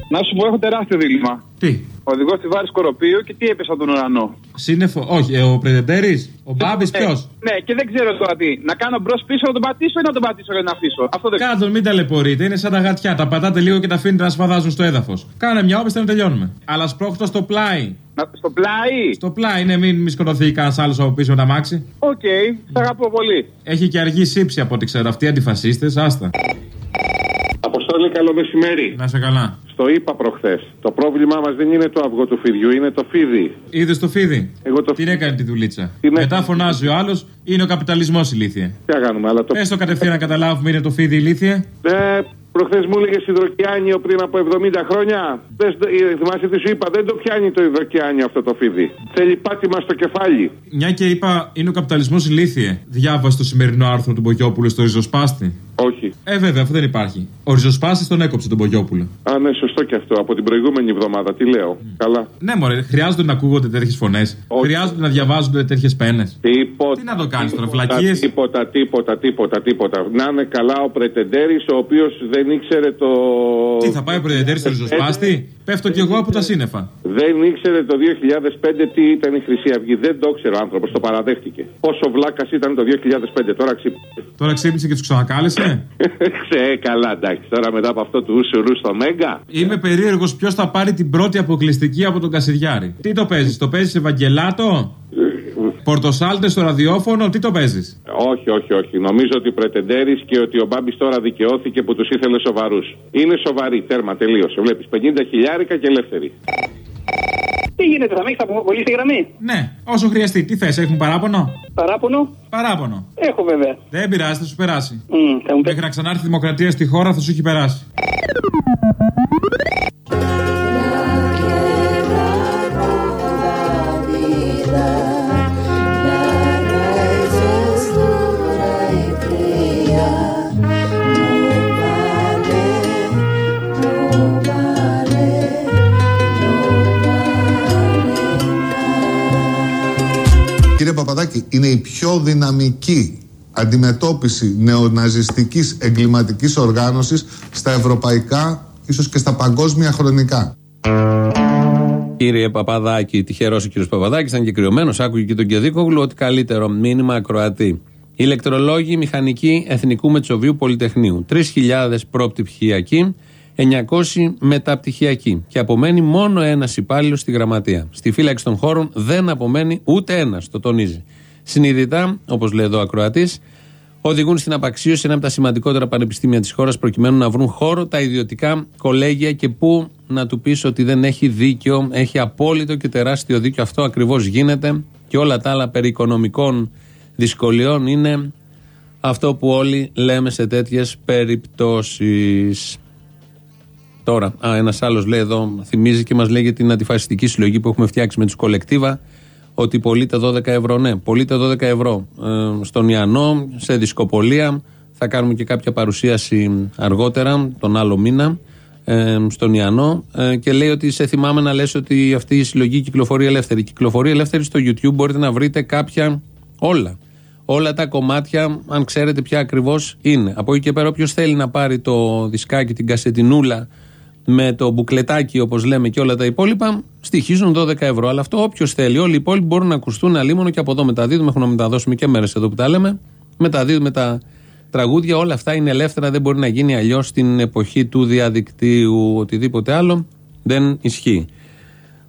Να σου πω, έχω τεράστιο δίλημα. Τι; Οδηγός της βάρης Κοροπίου και τι έπεσε από τον ουρανό. Σύννεφο, όχι, ε, ο Πρετεντέρης, ο Μπάμπης, ποιος; Ναι, και δεν ξέρω τώρα τι. Να κάνω μπρος πίσω να τον πατήσω ή να τον πατήσω για να αφήσω. Αυτό δεν Κάτω, μην ταλαιπωρείτε. Είναι σαν τα γατιά. Τα πατάτε λίγο και τα αφήνετε να σφαδάζουν στο έδαφος. Κάνε μια όπισθεν να τελειώνουμε. Αλλά σπρώχτω στο πλάι. Να, στο πλάι; Στο πλάι, ναι, μην μη σκοτωθεί κανένας άλλος από πίσω με τ' αμάξι. OK, okay, τα αγαπώ πολύ. Έχει και αργή σήψη από ό,τι ξέρω. Αυτοί οι αντιφασίστες, άστα. Αποστόλη, καλό μεσημέρι. Να σε καλά. Στο είπα προχθές. Το πρόβλημά μας δεν είναι το αυγό του φιδιού, είναι το φίδι. Είδες το φίδι; Εγώ το Την έκανε τη δουλίτσα. Την Μετά φωνάζει ο άλλος, είναι ο καπιταλισμός ηλίθιε. Τι να κάνουμε, αλλά το. Πες το κατευθείαν να καταλάβουμε, είναι το φίδι ηλίθιε. Ε, Προχθές μου έλεγε υδροκιάνιο πριν από 70 χρόνια. Δεν, ε, θυμάσαι τι σου είπα, δεν το πιάνει το υδροκιάνιο αυτό το φίδι. Θέλει πάτημα στο κεφάλι. Μια και είπα, είναι ο καπιταλισμός ηλίθιε. Διάβασε το σημερινό άρθρο του Μπογιόπουλου στο ριζοσπάστη. Όχι. Ε, βέβαια, αυτό δεν υπάρχει. Ο ριζοσπάστης τον έκοψε τον Μπογιόπουλο. Α, ναι, σωστό και αυτό. Από την προηγούμενη εβδομάδα. Τι λέω. Καλά. Ναι, μωρέ, χρειάζονται να ακούγονται τέτοιες φωνές. Χρειάζονται να διαβάζονται τέτοιες πένες. Τίποτα. Τι να το κάνεις τώρα, φλακίε. Τίποτα, τίποτα, τίποτα, τίποτα. Να είναι καλά ο Πρετεντέρης, ο οποίος δεν ήξερε το. Τι θα πάει ο Πρετεντέρη στο ριζοσπάστη; Πέφτω κι εγώ από τα σύννεφα. Δεν ήξερε το 2005 τι ήταν η Χρυσή Αυγή. Δεν το ήξερε ο άνθρωπος, το παραδέχτηκε. Πόσο βλάκας ήταν το 2005, τώρα ξύπνησε. Τώρα ξύπνησε και τους ξανακάλεσε; [LAUGHS] Ξέ, καλά, εντάξει. Τώρα μετά από αυτό του ούσουρου στο Μέγκα. Είμαι περίεργος ποιος θα πάρει την πρώτη αποκλειστική από τον Κασιδιάρη. Τι το παίζεις, το παίζεις Ευαγγελάτο; Πορτοσάλτε στο ραδιόφωνο, τι το παίζεις; Όχι, όχι, όχι. Νομίζω ότι πρετεντέρεις και ότι ο Μπάμπης τώρα δικαιώθηκε που τους ήθελε σοβαρούς. Είναι σοβαροί, τέρμα, τελείωσε. Βλέπεις 50 χιλιάρικα και ελεύθερη. Τι γίνεται, θα με έχει πολύ στη γραμμή; Ναι, όσο χρειαστεί. Τι θες, έχουν παράπονο; Παράπονο; Παράπονο. Έχω βέβαια. Δεν πειράζει, θα σου περάσει. Mm, θα μου Μέχρι να ξανάρθει η δημοκρατία στη χώρα θα σου έχει περάσει. Κύριε Παπαδάκη, είναι η πιο δυναμική αντιμετώπιση νεοναζιστικής εγκληματικής οργάνωσης στα ευρωπαϊκά, ίσως και στα παγκόσμια χρονικά. Κύριε Παπαδάκη, τυχερός ο κύριος Παπαδάκης, ήταν και κρυωμένο, άκουγε και τον Κεδίκογλου ότι καλύτερο μήνυμα ακροατή. Ηλεκτρολόγοι μηχανικοί Εθνικού Μετσοβίου Πολυτεχνείου. 3.000 προπτυχιακοί, 900 μεταπτυχιακοί. Και απομένει μόνο ένας υπάλληλος στη γραμματεία. Στη φύλαξη των χώρων δεν απομένει ούτε ένας, το τονίζει. Συνειδητά, όπως λέει εδώ ο ακροατής, οδηγούν στην απαξίωση ένα από τα σημαντικότερα πανεπιστήμια της χώρας προκειμένου να βρουν χώρο τα ιδιωτικά κολέγια και πού να του πεις ότι δεν έχει δίκιο, έχει απόλυτο και τεράστιο δίκιο. Αυτό ακριβώς γίνεται και όλα τα άλλα περί οικονομικών δυσκολιών είναι αυτό που όλοι λέμε σε τέτοιες περιπτώσεις. Τώρα, ένας άλλος λέει εδώ, θυμίζει και μας λέει για την αντιφασιστική συλλογή που έχουμε φτιάξει με τους κολεκτίβα, ότι πωλείται 12 ευρώ. Ναι, πωλείται 12 ευρώ. Ε, στον Ιαννό, σε δισκοπολία. Θα κάνουμε και κάποια παρουσίαση αργότερα, τον άλλο μήνα, ε, στον Ιαννό. Ε, και λέει ότι σε θυμάμαι να λες ότι αυτή η συλλογή κυκλοφορεί ελεύθερη. Κυκλοφορεί ελεύθερη στο YouTube μπορείτε να βρείτε κάποια όλα. Όλα τα κομμάτια, αν ξέρετε ποια ακριβώς είναι. Από εκεί και πέρα, όποιος θέλει να πάρει το δισκάκι, την κασετινούλα με το μπουκλετάκι όπως λέμε και όλα τα υπόλοιπα, στοιχίζουν 12 ευρώ. Αλλά αυτό όποιος θέλει. Όλοι οι υπόλοιποι μπορούν να ακουστούν αλίμονο και από εδώ μεταδίδουμε. Έχουμε να μεταδώσουμε και μέρες εδώ που τα λέμε. Μεταδίδουμε τα τραγούδια. Όλα αυτά είναι ελεύθερα. Δεν μπορεί να γίνει αλλιώς στην εποχή του διαδικτύου. Οτιδήποτε άλλο δεν ισχύει.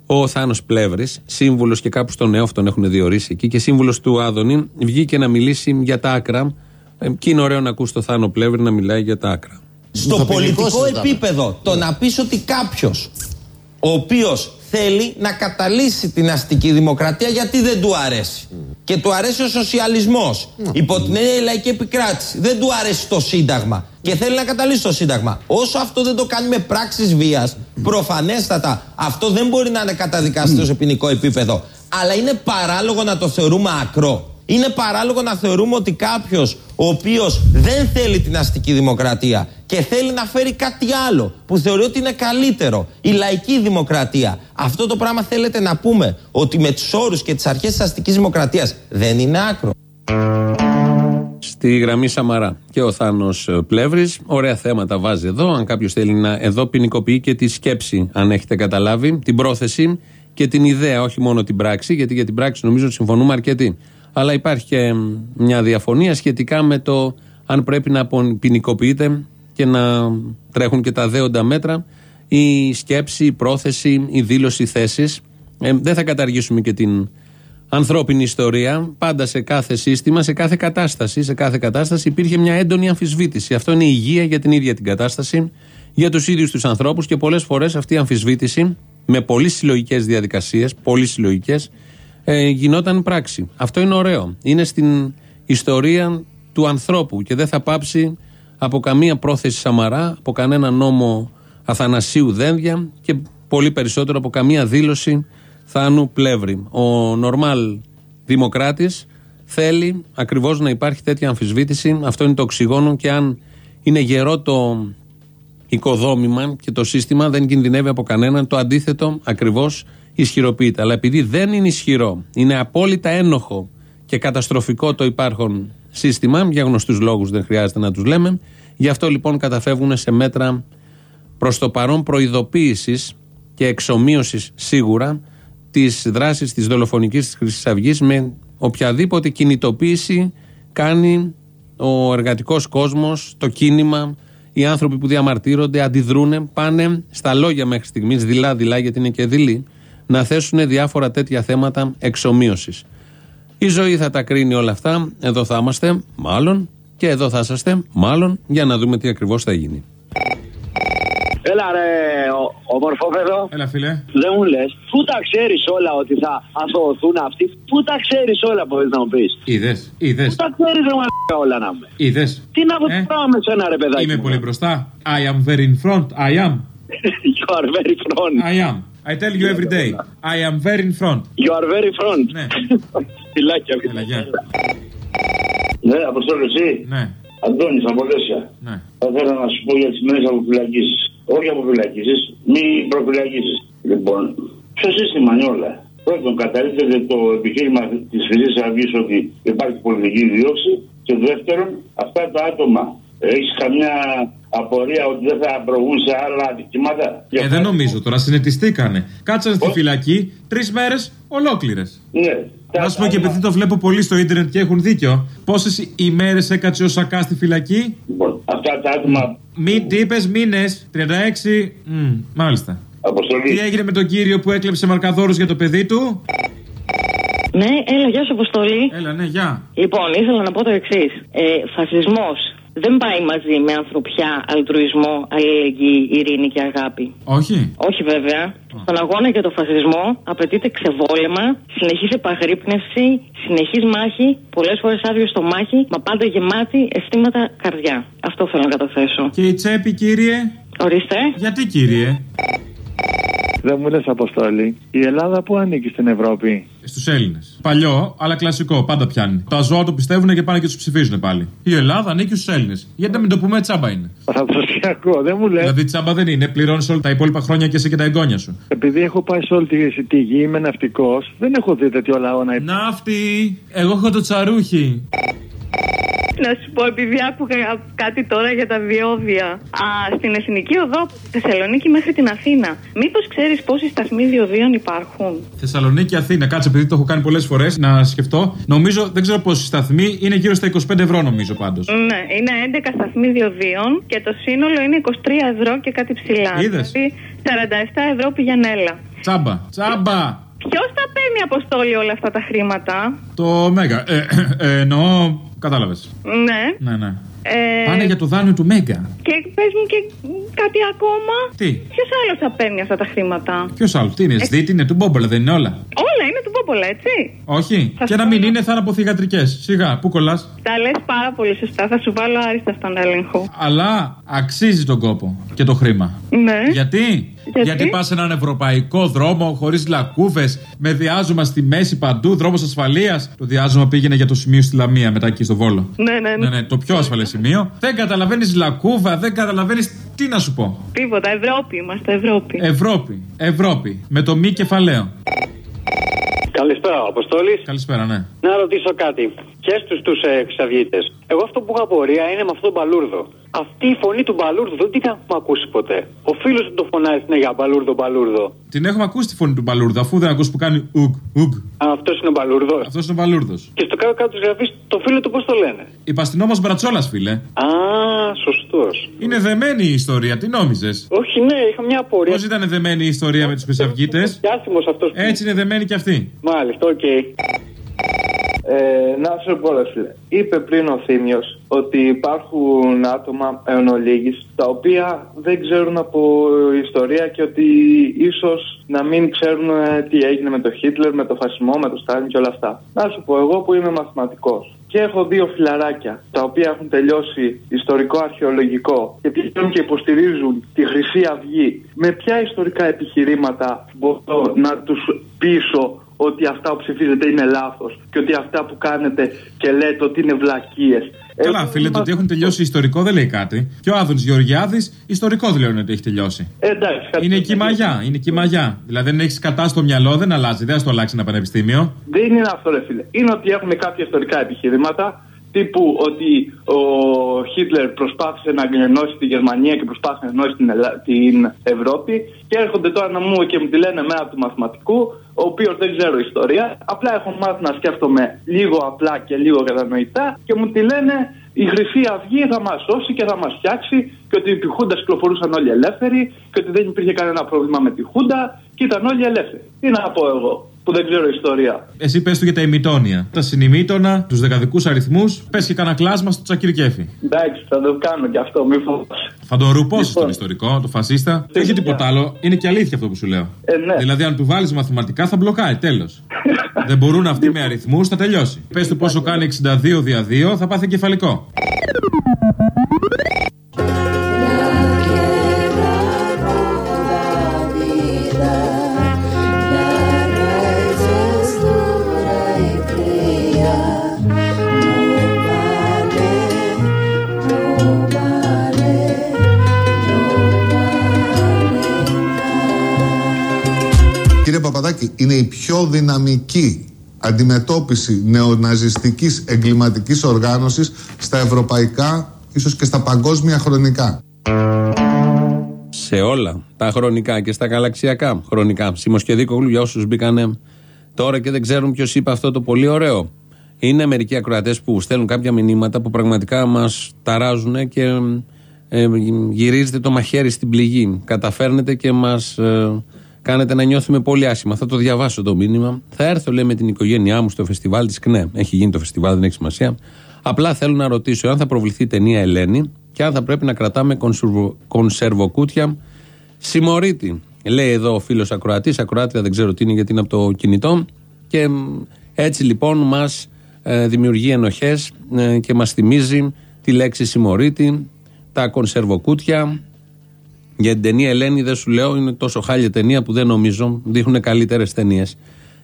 Ο Θάνος Πλεύρης, σύμβουλος και κάπου στον ΕΟΦ τον έχουν διορίσει εκεί και σύμβουλος του Άδωνη, βγήκε να μιλήσει για τα άκρα. Ε, και είναι ωραίο να ακούσει το Θάνο Πλεύρη να μιλάει για τα άκρα στο πολιτικό επίπεδο το να πεις ότι κάποιος ο οποίος θέλει να καταλύσει την αστική δημοκρατία γιατί δεν του αρέσει. Και του αρέσει ο σοσιαλισμός. Υπό την έννοια η λαϊκή επικράτηση. Δεν του αρέσει το Σύνταγμα. Και θέλει να καταλύσει το Σύνταγμα. Όσο αυτό δεν το κάνει με πράξεις βίας, προφανέστατα αυτό δεν μπορεί να είναι καταδικαστικό σε ποινικό επίπεδο. Αλλά είναι παράλογο να το θεωρούμε ακρό. Είναι παράλογο να θεωρούμε ότι κάποιος ο οποίος δεν θέλει την αστική δημοκρατία και θέλει να φέρει κάτι άλλο που θεωρεί ότι είναι καλύτερο, η λαϊκή δημοκρατία. Αυτό το πράγμα θέλετε να πούμε ότι με τους όρους και τις αρχές της αστικής δημοκρατίας δεν είναι άκρο. Στη γραμμή Σαμαρά και ο Θάνος Πλεύρης. Ωραία θέματα βάζει εδώ. Αν κάποιος θέλει να. Εδώ ποινικοποιεί και τη σκέψη, αν έχετε καταλάβει, την πρόθεση και την ιδέα, όχι μόνο την πράξη, γιατί για την πράξη νομίζω ότι συμφωνούμε αρκετοί. Αλλά υπάρχει και μια διαφωνία σχετικά με το αν πρέπει να ποινικοποιείται και να τρέχουν και τα δέοντα μέτρα η σκέψη, η πρόθεση, η δήλωση θέσης. Ε, δεν θα καταργήσουμε και την ανθρώπινη ιστορία. Πάντα σε κάθε σύστημα, σε κάθε κατάσταση, σε κάθε κατάσταση υπήρχε μια έντονη αμφισβήτηση. Αυτό είναι υγεία για την ίδια την κατάσταση, για τους ίδιους τους ανθρώπους και πολλές φορές αυτή η αμφισβήτηση με πολύ συλλογικές διαδικασίες, πολύ συλλογικές, ε, γινόταν πράξη. Αυτό είναι ωραίο. Είναι στην ιστορία του ανθρώπου και δεν θα πάψει από καμία πρόθεση Σαμαρά, από κανένα νόμο Αθανασίου Δένδια και πολύ περισσότερο από καμία δήλωση Θάνου Πλεύρη. Ο νορμάλ δημοκράτης θέλει ακριβώς να υπάρχει τέτοια αμφισβήτηση. Αυτό είναι το οξυγόνο και αν είναι γερό το οικοδόμημα και το σύστημα δεν κινδυνεύει από κανέναν. Το αντίθετο ακριβώς ισχυροποιείται. Αλλά επειδή δεν είναι ισχυρό, είναι απόλυτα ένοχο και καταστροφικό το υπάρχον σύστημα, για γνωστούς λόγους δεν χρειάζεται να τους λέμε. Γι' αυτό λοιπόν καταφεύγουν σε μέτρα προς το παρόν προειδοποίησης και εξομοίωσης σίγουρα της δράσης της δολοφονικής της Χρυσής Αυγής με οποιαδήποτε κινητοποίηση κάνει ο εργατικός κόσμος, το κίνημα, οι άνθρωποι που διαμαρτύρονται, αντιδρούν, πάνε στα λόγια μέχρι στιγμής, δειλά-δειλά, γιατί είναι και δειλή, να θέσουν διάφορα τέτοια θέματα εξομοίωσης. Η ζωή θα τα κρίνει όλα αυτά. Εδώ θα είμαστε, μάλλον, και εδώ θα είσαστε, μάλλον, για να δούμε τι ακριβώς θα γίνει. Έλα ρε, ομορφόπεδο. Έλα φίλε. Δεν μου λες, πού τα ξέρεις όλα ότι θα αθωωωθούν αυτοί, πού τα ξέρεις όλα που να μου πεις; Είδες, είδες. Πού τα ξέρεις ρε μαλάκα όλα να με; Είδες. Τι να πω ε; με σένα ρε παιδάκι. Είμαι πολύ μπροστά. I am very in front. I am. [LAUGHS] you are very front. I am. I tell you every day. I am very in front. You are very front. Ναι. [LAUGHS] Φιλάκια. Έλα, γεια. Ναι, αποστόλου εσύ. Ναι. Αντώνης από Δέσια. Ναι. Θα ήθελα να σου πω για τις μέρες αποφυλακίσεις. Όχι αποφυλακίσεις, μη προφυλακίσεις. Λοιπόν, ποιο σύστημα είναι όλα. Πρώτον, καταλήξετε το επιχείρημα της Χρυσή Αυγής ότι υπάρχει πολιτική δίωξη. Και δεύτερον, αυτά τα άτομα έχεις καμιά απορία ότι δεν θα προβούν σε άλλα αντικείμενα. Ε, δεν νομίζω τώρα, συνετιστήκανε. Κάτσαν στη φυλακή τρεις μέρες ολόκληρες. Ναι. Να σου πω και επειδή το βλέπω πολύ στο ίντερνετ και έχουν δίκιο. Πόσες ημέρες έκατσε ο Σακά στη φυλακή; Λοιπόν, αυτά τα άτομα. Μην τι είπες, μήνες. 36. Μ, μάλιστα. Αποστολή. Τι έγινε με τον κύριο που έκλεψε μαρκαδόρους για το παιδί του; Ναι, έλα, γεια σου, Αποστολή. Έλα, ναι, γεια. Λοιπόν, ήθελα να πω το εξής. Ε, Φασισμός δεν πάει μαζί με ανθρωπιά, αλτρουισμό, αλληλεγγύη, ειρήνη και αγάπη. Όχι. Όχι, βέβαια. Στον αγώνα για το φασισμό απαιτείται ξεβόλεμα, συνεχής επαγρύπνευση, συνεχής μάχη, πολλές φορές άδειο στο μάχη, μα πάντα γεμάτη αισθήματα καρδιά. Αυτό θέλω να καταθέσω. Και η τσέπη, κύριε; Ορίστε. Γιατί, κύριε; Δεν μου λες, Αποστόλη, η Ελλάδα που ανήκει στην Ευρώπη; Στους Έλληνες. Παλιό, αλλά κλασικό, πάντα πιάνει. Τα ζώα το πιστεύουν και πάνε και τους ψηφίζουν πάλι. Η Ελλάδα ανήκει στους Έλληνες. Γιατί να μην το πούμε τσάμπα είναι. Παραδοσιακό, δεν μου λες. Δηλαδή τσάμπα δεν είναι, πληρώνεις όλα τα υπόλοιπα χρόνια και εσύ και τα εγγόνια σου. Επειδή έχω πάει σε όλη τη, τη γη, είμαι ναυτικός, δεν έχω δει τέτοιο λαό να υπάρχει. Ναύτη! Εγώ έχω το τσαρούχι. Να σου πω, επειδή άκουγα κάτι τώρα για τα διόδια. Α, στην Εθνική Οδό από τη Θεσσαλονίκη μέχρι την Αθήνα. Μήπως ξέρεις πόσοι σταθμοί διοδίων υπάρχουν; Θεσσαλονίκη, Αθήνα. Κάτσε, επειδή το έχω κάνει πολλές φορές να σκεφτώ. Νομίζω, δεν ξέρω πόσοι σταθμοί είναι γύρω στα 25 ευρώ, νομίζω πάντως. Ναι, είναι 11 σταθμοί διοδίων και το σύνολο είναι 23 ευρώ και κάτι ψηλά. Είδες. Δηλαδή 47 ευρώ πηγανέλα. Τσάμπα. Τσάμπα. Ποιος θα παίρνει αποστόλη όλα αυτά τα χρήματα; Το Μέγα. Ε, ε, εννοώ. Κατάλαβες. Ναι. Ναι, ναι. Ε, Πάνε για το δάνειο του Μέγκα. Και πες μου και κάτι ακόμα. Τι; Ποιος άλλος θα παίρνει αυτά τα χρήματα; Ποιος άλλος, τι είναι, Σδίτη, είναι του Μπόμπολα, δεν είναι όλα; Όλα είναι του Μπόμπολα, έτσι. Όχι. Θα και σου να μην βάλω- είναι, θα είναι από θηγατρικές. Σιγά, πού κολλάς; Τα λες πάρα πολύ σωστά. Θα σου βάλω άριστα στον έλεγχο. Αλλά αξίζει τον κόπο και το χρήμα. Ναι. Γιατί; Γιατί; πας σε έναν ευρωπαϊκό δρόμο χωρίς λακκούβες, με διάζωμα στη μέση παντού, δρόμος ασφαλείας. Το διάζωμα πήγαινε για το σημείο στη Λαμία, μετά εκεί στο Βόλο. Ναι, ναι, ναι. Ναι, ναι, το πιο ασφαλές σημείο. Δεν καταλαβαίνεις λακκούβα, δεν καταλαβαίνεις. Τι να σου πω. Τίποτα. Ευρώπη είμαστε, Ευρώπη. Ευρώπη. Ευρώπη. Με το μη κεφαλαίο. Καλησπέρα, Αποστόλης. Καλησπέρα, ναι. Να ρωτήσω κάτι. Και στους τους ε, εξαβγίτε. Εγώ αυτό που έχω απορία είναι με αυτόν τον Μπαλούρδο. Αυτή η φωνή του Μπαλούρδου δεν την έχουμε ακούσει ποτέ. Ο φίλος του το φωνάζει συνέχεια Μπαλούρδο, Μπαλούρδο. Την έχουμε ακούσει τη φωνή του Μπαλούρδα, αφού δεν ακούς που κάνει ουγ, ουγ. Αυτός είναι ο Μπαλούρδος. Αυτός είναι ο Μπαλούρδος. Και στο κάτω κάτω τη γραφή το φίλο του πώς το λένε; Υπαστινόμο Μπρατσόλας, φίλε. Α, σωστός. Είναι δεμένη η ιστορία, τι νόμιζες; Όχι, ναι, είχα μια απορία. Πώς ήταν δεμένη η ιστορία με τους Χρυσαυγίτες. Διάσημος αυτός. Έτσι είναι δεμένη και αυτή. Μάλιστα, οκ. Ε, να σου πω, ρε φίλε. Είπε πριν ο Θήμιος ότι υπάρχουν άτομα εν ολίγοις, τα οποία δεν ξέρουν από ιστορία και ότι ίσως να μην ξέρουν ε, τι έγινε με τον Χίτλερ, με τον φασισμό, με τον Στάλιν και όλα αυτά. Να σου πω, εγώ που είμαι μαθηματικός και έχω δύο φιλαράκια τα οποία έχουν τελειώσει ιστορικό αρχαιολογικό και πηγαίνουν και υποστηρίζουν τη Χρυσή Αυγή, με ποια ιστορικά επιχειρήματα μπορώ να τους πείσω ότι αυτά που ψηφίζετε είναι λάθος και ότι αυτά που κάνετε και λέτε ότι είναι βλακίες. Καλά, φίλε, το ότι έχουν τελειώσει ιστορικό δεν λέει κάτι. Και ο Άδωνης Γεωργιάδης ιστορικό δεν λέει ότι έχει τελειώσει. Ε, εντάξει, Είναι εκεί μαγιά, είναι εκεί μαγιά. Δηλαδή, δεν έχεις κατά στο μυαλό, δεν αλλάζει, δεν θα το αλλάξει ένα πανεπιστήμιο. Δεν είναι αυτό, ρε φίλε. Είναι ότι έχουμε κάποια ιστορικά επιχειρήματα τύπου ότι ο Χίτλερ προσπάθησε να ενώσει τη Γερμανία και προσπάθησε να ενώσει την, Ελλά- την Ευρώπη και έρχονται τώρα να μου και μου τη λένε μέρα του μαθηματικού, ο οποίος δεν ξέρω ιστορία. Απλά έχω μάθει να σκέφτομαι λίγο απλά και λίγο κατανοητά και μου τη λένε η Χρυσή Αυγή θα μας σώσει και θα μας φτιάξει και ότι οι Χούντας κυκλοφορούσαν όλοι ελεύθεροι και ότι δεν υπήρχε κανένα πρόβλημα με τη Χούντα και ήταν όλοι ελεύθεροι. Τι να πω εγώ που δεν ξέρω ιστορία. Εσύ πες του για τα ημιτόνια. Τα συνημήτωνα, τους δεκαδικούς αριθμούς, πες και κανένα κλάσμα στο τσακυρκέφι. Εντάξει, θα το κάνω κι αυτό, μη φοβάσαι. Θα τον ρουπώσεις Λοιπόν. τον ιστορικό, τον φασίστα. Δεν έχει τίποτα άλλο. Είναι και αλήθεια αυτό που σου λέω. Ε, ναι. Δηλαδή, αν του βάλεις μαθηματικά θα μπλοκάει, τέλος. [LAUGHS] Δεν μπορούν αυτοί με αριθμούς, θα τελειώσει. Πες του πόσο κάνει 62 δια 2, θα πάθει κεφαλικό. Κύριε Παπαδάκη, είναι η πιο δυναμική αντιμετώπιση νεοναζιστικής εγκληματικής οργάνωσης στα ευρωπαϊκά, ίσως και στα παγκόσμια χρονικά. Σε όλα τα χρονικά και στα γαλαξιακά χρονικά. Σίμω και Δίκογλου, για όσους μπήκανε τώρα και δεν ξέρουν ποιος είπε αυτό το πολύ ωραίο. Είναι μερικοί ακροατές που στέλνουν κάποια μηνύματα που πραγματικά μας ταράζουν και ε, γυρίζετε το μαχαίρι στην πληγή. Καταφέρνετε και μας Κάνετε να νιώθουμε πολύ άσχημα. Θα το διαβάσω το μήνυμα. Θα έρθω, λέει, με την οικογένειά μου στο φεστιβάλ της ΚΝΕ. Έχει γίνει το φεστιβάλ, δεν έχει σημασία. Απλά θέλω να ρωτήσω αν θα προβληθεί η ταινία Ελένη και αν θα πρέπει να κρατάμε κονσουρβο, κονσερβοκούτια συμμορίτη. Λέει εδώ ο φίλος Ακροατής, Ακροάτρια δεν ξέρω τι είναι γιατί είναι από το κινητό. Και έτσι λοιπόν μας ε, δημιουργεί ενοχές ε, και μας θυμίζει τη λέξη συμμορίτη, τα κονσερβοκούτια. Για την ταινία Ελένη δεν σου λέω, είναι τόσο χάλια ταινία που δεν νομίζω, δείχνουν καλύτερες ταινίες.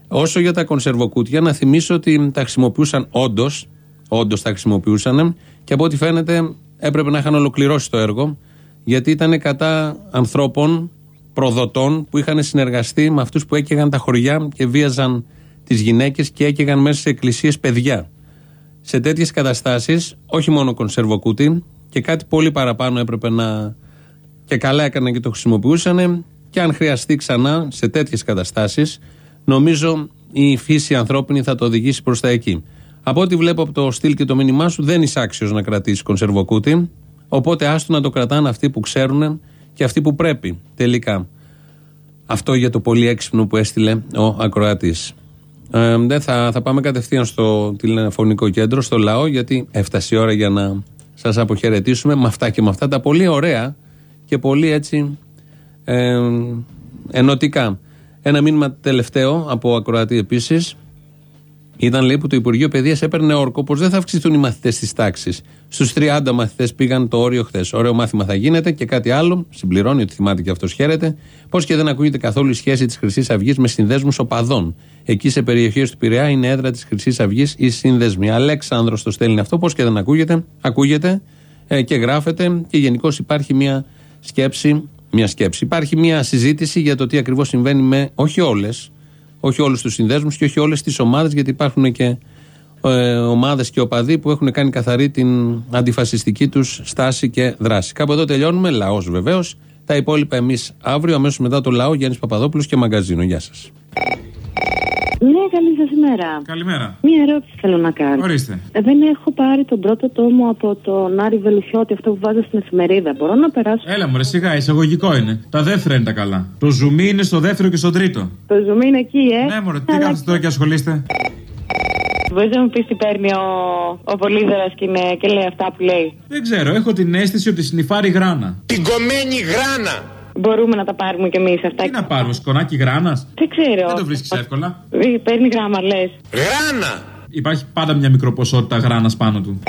Όσο για τα κονσερβοκούτια, να θυμίσω ότι τα χρησιμοποιούσαν όντως, όντως τα χρησιμοποιούσαν και από ό,τι φαίνεται έπρεπε να είχαν ολοκληρώσει το έργο, γιατί ήταν κατά ανθρώπων, προδοτών που είχαν συνεργαστεί με αυτούς που έκαιγαν τα χωριά και βίαζαν τις γυναίκες και έκαιγαν μέσα σε εκκλησίες παιδιά. Σε τέτοιες καταστάσεις, όχι μόνο κονσερβοκούτι, και κάτι πολύ παραπάνω έπρεπε να. Και καλά έκαναν και το χρησιμοποιούσαν. Και αν χρειαστεί ξανά σε τέτοιες καταστάσεις, νομίζω η φύση ανθρώπινη θα το οδηγήσει προς τα εκεί. Από ό,τι βλέπω από το στυλ και το μήνυμά σου, δεν είσαι άξιος να κρατήσεις κονσερβοκούτι. Οπότε άστο να το κρατάνε αυτοί που ξέρουν και αυτοί που πρέπει τελικά. Αυτό για το πολύ έξυπνο που έστειλε ο Ακροατής. Ε, δεν θα, θα πάμε κατευθείαν στο τηλεφωνικό κέντρο, στο λαό, γιατί έφτασε η ώρα για να σας αποχαιρετήσουμε με αυτά και με αυτά τα πολύ ωραία και πολύ έτσι ε, ενωτικά. Ένα μήνυμα τελευταίο από Ακροατή επίσης. Ήταν λέει που το Υπουργείο Παιδείας έπαιρνε όρκο πως δεν θα αυξηθούν οι μαθητές της τάξης. Στους 30 μαθητές πήγαν το όριο χθες. Ωραίο μάθημα θα γίνεται και κάτι άλλο. Συμπληρώνει ότι θυμάται και αυτός χαίρεται. Πώς και δεν ακούγεται καθόλου η σχέση της Χρυσής Αυγής με συνδέσμους οπαδών. Εκεί σε περιοχές του Πειραιά είναι έδρα της Χρυσής Αυγής ή σύνδεσμοι. Αλέξανδρος το στέλνει αυτό. Πώς και δεν ακούγεται. Ακούγεται ε, και γράφεται και γενικώς υπάρχει μια σκέψη. Μια σκέψη. Υπάρχει μια συζήτηση για το τι ακριβώς συμβαίνει με όχι όλες, όχι όλους τους συνδέσμους και όχι όλες τις ομάδες, γιατί υπάρχουν και ε, ομάδες και οπαδοί που έχουν κάνει καθαρή την αντιφασιστική τους στάση και δράση. Κάπου εδώ τελειώνουμε. Λαός βεβαίως. Τα υπόλοιπα εμείς αύριο, αμέσως μετά το λαό, Γιάννης Παπαδόπουλος και μαγκαζίνο. Γεια σας. Ναι, καλή σας ημέρα. Καλημέρα. Μία ερώτηση θέλω να κάνω. Ορίστε. Ε, δεν έχω πάρει τον πρώτο τόμο από τον Άρη Βελουχιώτη, αυτό που βάζω στην εφημερίδα. Μπορώ να περάσω; Έλα μου, ρε, σιγά, εισαγωγικό είναι. Τα δεύτερα είναι τα καλά. Το ζουμί είναι στο δεύτερο και στο τρίτο. Το ζουμί είναι εκεί, ε. Ναι, μωρέ, τι κάθεστε τώρα και ασχολείστε; Μπορείς να μου πεις τι παίρνει ο, ο Πολύδωρα και, είναι- και λέει αυτά που λέει; Δεν ξέρω, έχω την αίσθηση ότι συνυφάρει γράνα. Την κομμένη γράνα! Μπορούμε να τα πάρουμε κι εμείς αυτά. Τι να πάρουμε, σκονάκι γράνας; Δεν ξέρω. Δεν το βρίσκεις εύκολα. Ε, Παίρνει γράμμα, λες. Γράνα! Υπάρχει πάντα μια μικροποσότητα γράνας πάνω του.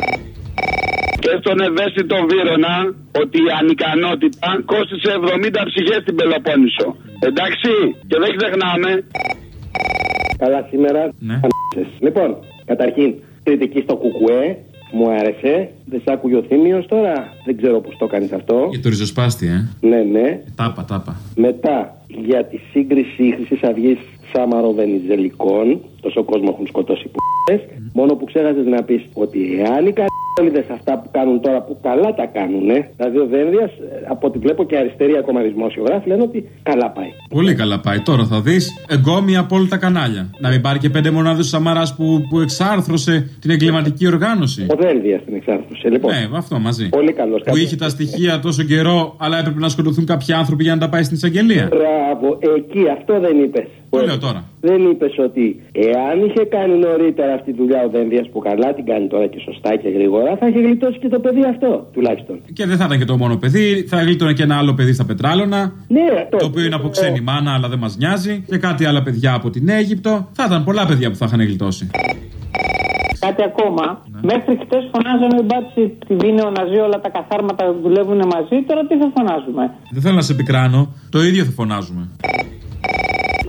Και στον ευαίσθητο Βύρονα ότι η ανικανότητα κόστησε 70 ψυχές στην Πελοπόννησο. Εντάξει, και δεν ξεχνάμε. Καλά σήμερα. Ναι. Λοιπόν, καταρχήν, κριτική στο κουκουέ. Μου άρεσε. Δεν σ' άκουγε ο Θήμιος τώρα. Δεν ξέρω πώς το κάνεις αυτό. Για το ριζοσπάστη, ε. Ναι, ναι. Τάπα, τάπα. Μετά, για τη σύγκριση Χρυσής Αυγής Σάμαρο Βενιζελικών. Τόσο κόσμο έχουν σκοτώσει που Μόνο που ξέχασες να πεις ότι εάν οι καρδόλιδε αυτά που κάνουν τώρα που καλά τα κάνουν, δηλαδή ο Δένδια, από ό,τι βλέπω και αριστεροί ακόμα δημοσιογράφοι λένε ότι καλά πάει. Πολύ καλά πάει. Τώρα θα δεις εγκόμια από όλα τα κανάλια. Να μην πάρει και πέντε μονάδες ο Σαμαράς που, που εξάρθρωσε την εγκληματική οργάνωση. Ο Δένδια την εξάρθρωσε, λοιπόν. Ναι, αυτό μαζί. Πολύ καλός. Που είχε τα στοιχεία τόσο καιρό, αλλά έπρεπε να σκοτωθούν κάποιοι άνθρωποι για να τα πάει στην εισαγγελία. Μπράβο, εκεί αυτό δεν είπες. Το λέω τώρα. Δεν είπες ότι εάν είχε κάνει νωρίτερα αυτή τη δουλειά ο Δένδια που καλά την κάνει τώρα και σωστά και γρήγορα, θα είχε γλιτώσει και το παιδί αυτό τουλάχιστον. Και δεν θα ήταν και το μόνο παιδί, θα γλίτωνε και ένα άλλο παιδί στα πετράλωνα. Ναι, το οποίο είναι από ξένη μάνα, αλλά δεν μας νοιάζει. Και κάτι άλλα παιδιά από την Αίγυπτο. Θα ήταν πολλά παιδιά που θα είχαν γλιτώσει. Κάτι ακόμα. Μέχρι χτες φωνάζαμε μπάτσι τη δίνει ο Ναζί, όλα τα καθάρματα δουλεύουν μαζί. Τώρα τι θα φωνάζουμε; Δεν θέλω να σε επικράνω, το ίδιο θα φωνάζουμε.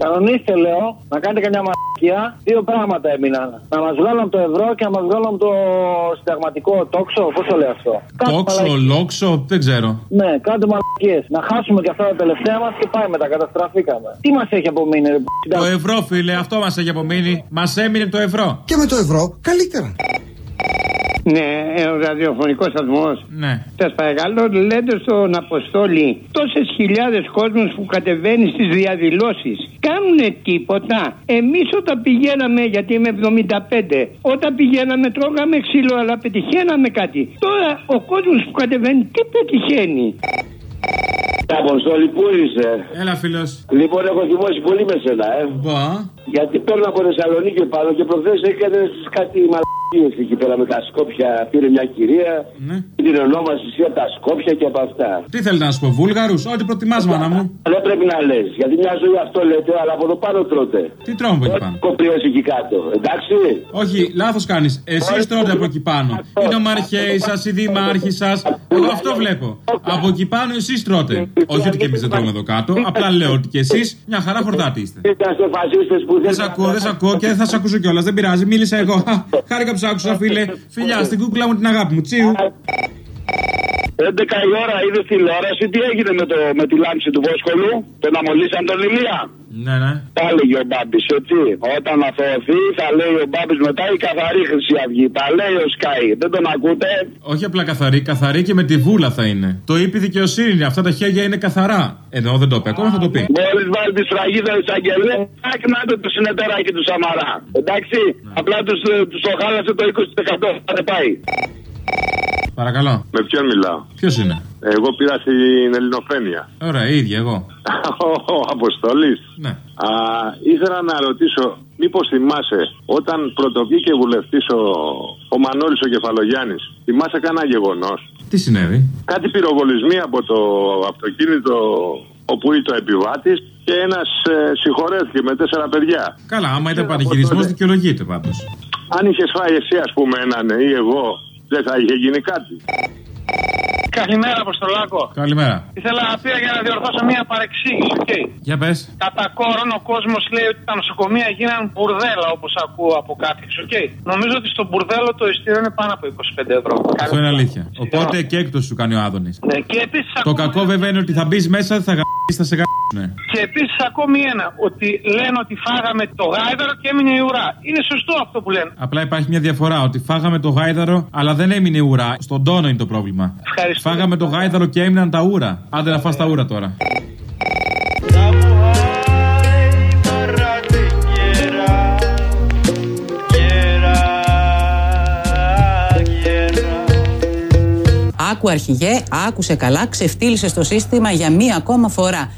Κανονίστε, λέω, να κάνετε καμιά μαλακία. Δύο πράγματα έμειναν. Να μας βγάλουν από το ευρώ και να μας βγάλουν από το συνταγματικό τόξο. Πώς το λέω αυτό; Τόξο, λόξο, δεν ξέρω. Ναι, κάντε μαλακίες. Να χάσουμε και αυτά τα τελευταία μας και πάει μετά. Καταστραφήκαμε. Τι μας έχει απομείνει, ρε Το ευρώ, φίλε, αυτό μας έχει απομείνει. Μας έμεινε το ευρώ. Και με το ευρώ καλύτερα. Ναι, ο ραδιοφωνικός σταθμός. Ναι. Σας παρακαλώ, λέτε στον Αποστόλη τόσες χιλιάδες κόσμους που κατεβαίνει στις διαδηλώσεις. Κάνουνε τίποτα; Εμείς όταν πηγαίναμε, γιατί είμαι 75, όταν πηγαίναμε τρώγαμε ξύλο, αλλά πετυχαίναμε κάτι. Τώρα ο κόσμος που κατεβαίνει τι πετυχαίνει; Αποστόλη, πού είσαι; Έλα, φίλος. Λοιπόν, έχω θυμώσει πολύ με σένα, ε. Μπα. Γιατί παίρνω από Θεσσαλονίκη πάνω και προχθές έκανε κάτι μαλακίες εκεί πέρα με τα Σκόπια. Πήρε μια κυρία. Ναι. Την ονόμασε από τα Σκόπια και από αυτά. Τι θέλει να σου πω, Βούλγαρους, ό,τι προτιμάς, μάνα μου. Δεν πρέπει να λες. Γιατί μια ζωή αυτό λέτε, αλλά από το πάνω τρώτε. Τι τρώμε από εκεί πάνω; Κοπρίες εκεί κάτω, εντάξει. Όχι, λάθος κάνεις. Εσείς τρώτε από εκεί πάνω. Είναι ο Μαρχαίης σας, η Δήμαρχη σας. Εγώ αυτό βλέπω. Από εκεί πάνω εσείς τρώτε. Όχι ότι και εμείς δεν τρώμε εδώ κάτω. Απλά λέω ότι και εσείς μια χαρά χορτάτη είστε. Είσαστε φασίστες που Δεν σε ακούω, δεν σε ακούω και δεν θα σε ακούσω κιόλας. Δεν πειράζει, μίλησα εγώ. [LAUGHS] Χάρηκα που σ' άκουσα, φίλε. Φιλιά, στην κούκλα μου την αγάπη μου. Τσίου. 11 η ώρα είδες τηλεόραση, τι έγινε με, το, με τη λάμψη του Βόσκολου, τον αμολύσαν τον Ηλία; Ναι, ναι. Τα έλεγε ο Μπάμπης, έτσι. Όταν αθωωωθεί, θα λέει ο Μπάμπης μετά η καθαρή Χρυσή Αυγή. Τα λέει ο Σκάι. Δεν τον ακούτε; Όχι απλά καθαρή, καθαρή και με τη βούλα θα είναι. Το είπε η δικαιοσύνη, αυτά τα χέρια είναι καθαρά. Ενώ δεν το είπε, ακόμα θα το πει. Μόλι βάλει τη σφραγίδα τη Αγγελέ, άκνατε το συνεταιράκι του Σαμαρά. Εντάξει, απλά τους τους το χάλασε το 20%. Θα πάει. Παρακαλώ. Με ποιον μιλάω; Ποιος είναι; Εγώ πήρα στην Ελληνοφρένεια. Ωραία, η ίδια εγώ. [LAUGHS] Ο Αποστολή. Ναι. Α, ήθελα να ρωτήσω, μήπως θυμάσαι, όταν πρωτοβγήκε βουλευτής ο, ο Μανώλης ο Κεφαλογιάννης, θυμάσαι κανένα γεγονός; Τι συνέβη; Κάτι πυροβολισμοί από το αυτοκίνητο όπου ήταν ο επιβάτης και ένας ε, συγχωρέθηκε με τέσσερα παιδιά. Καλά, άμα ήταν πανηγυρισμός, δικαιολογείται πάντως. Αν είχες φάει εσύ, ας πούμε, έναν ή εγώ, δεν θα είχε γίνει κάτι. Καλημέρα, Αποστολάκο. Καλημέρα. Ήθελα να πει για να διορθώσω μια παρεξήγηση, οκ. Για πες. Κατά κόρον ο κόσμος λέει ότι τα νοσοκομεία γίναν μπουρδέλα όπως ακούω από κάποιους, οκ. Νομίζω ότι στο μπουρδέλο το εισιτήριο είναι πάνω από 25 ευρώ. Αυτό είναι αλήθεια. Οπότε και έκπτωση σου κάνει ο Άδωνης. Ναι, και επίσης Το κακό βέβαια είναι ότι θα μπεις μέσα, θα γαμήσει, θα σε γαμπήσουνε. Και επίσης ακόμη ένα, ότι λένε ότι φάγαμε το γάιδαρο και έμεινε η ουρά. Είναι σωστό αυτό που λένε. Απλά υπάρχει μια διαφορά ότι φάγαμε το γάιδαρο, αλλά δεν έμεινε ουρά. Στον τόνο είναι το πρόβλημα. Ευχαριστώ. Φάγαμε το γάιδαρο και έμειναν τα ούρα. Άντε να φας τα ούρα τώρα. Άκου αρχηγέ, άκουσε καλά, ξεφτύλισε το σύστημα για μία ακόμα φορά.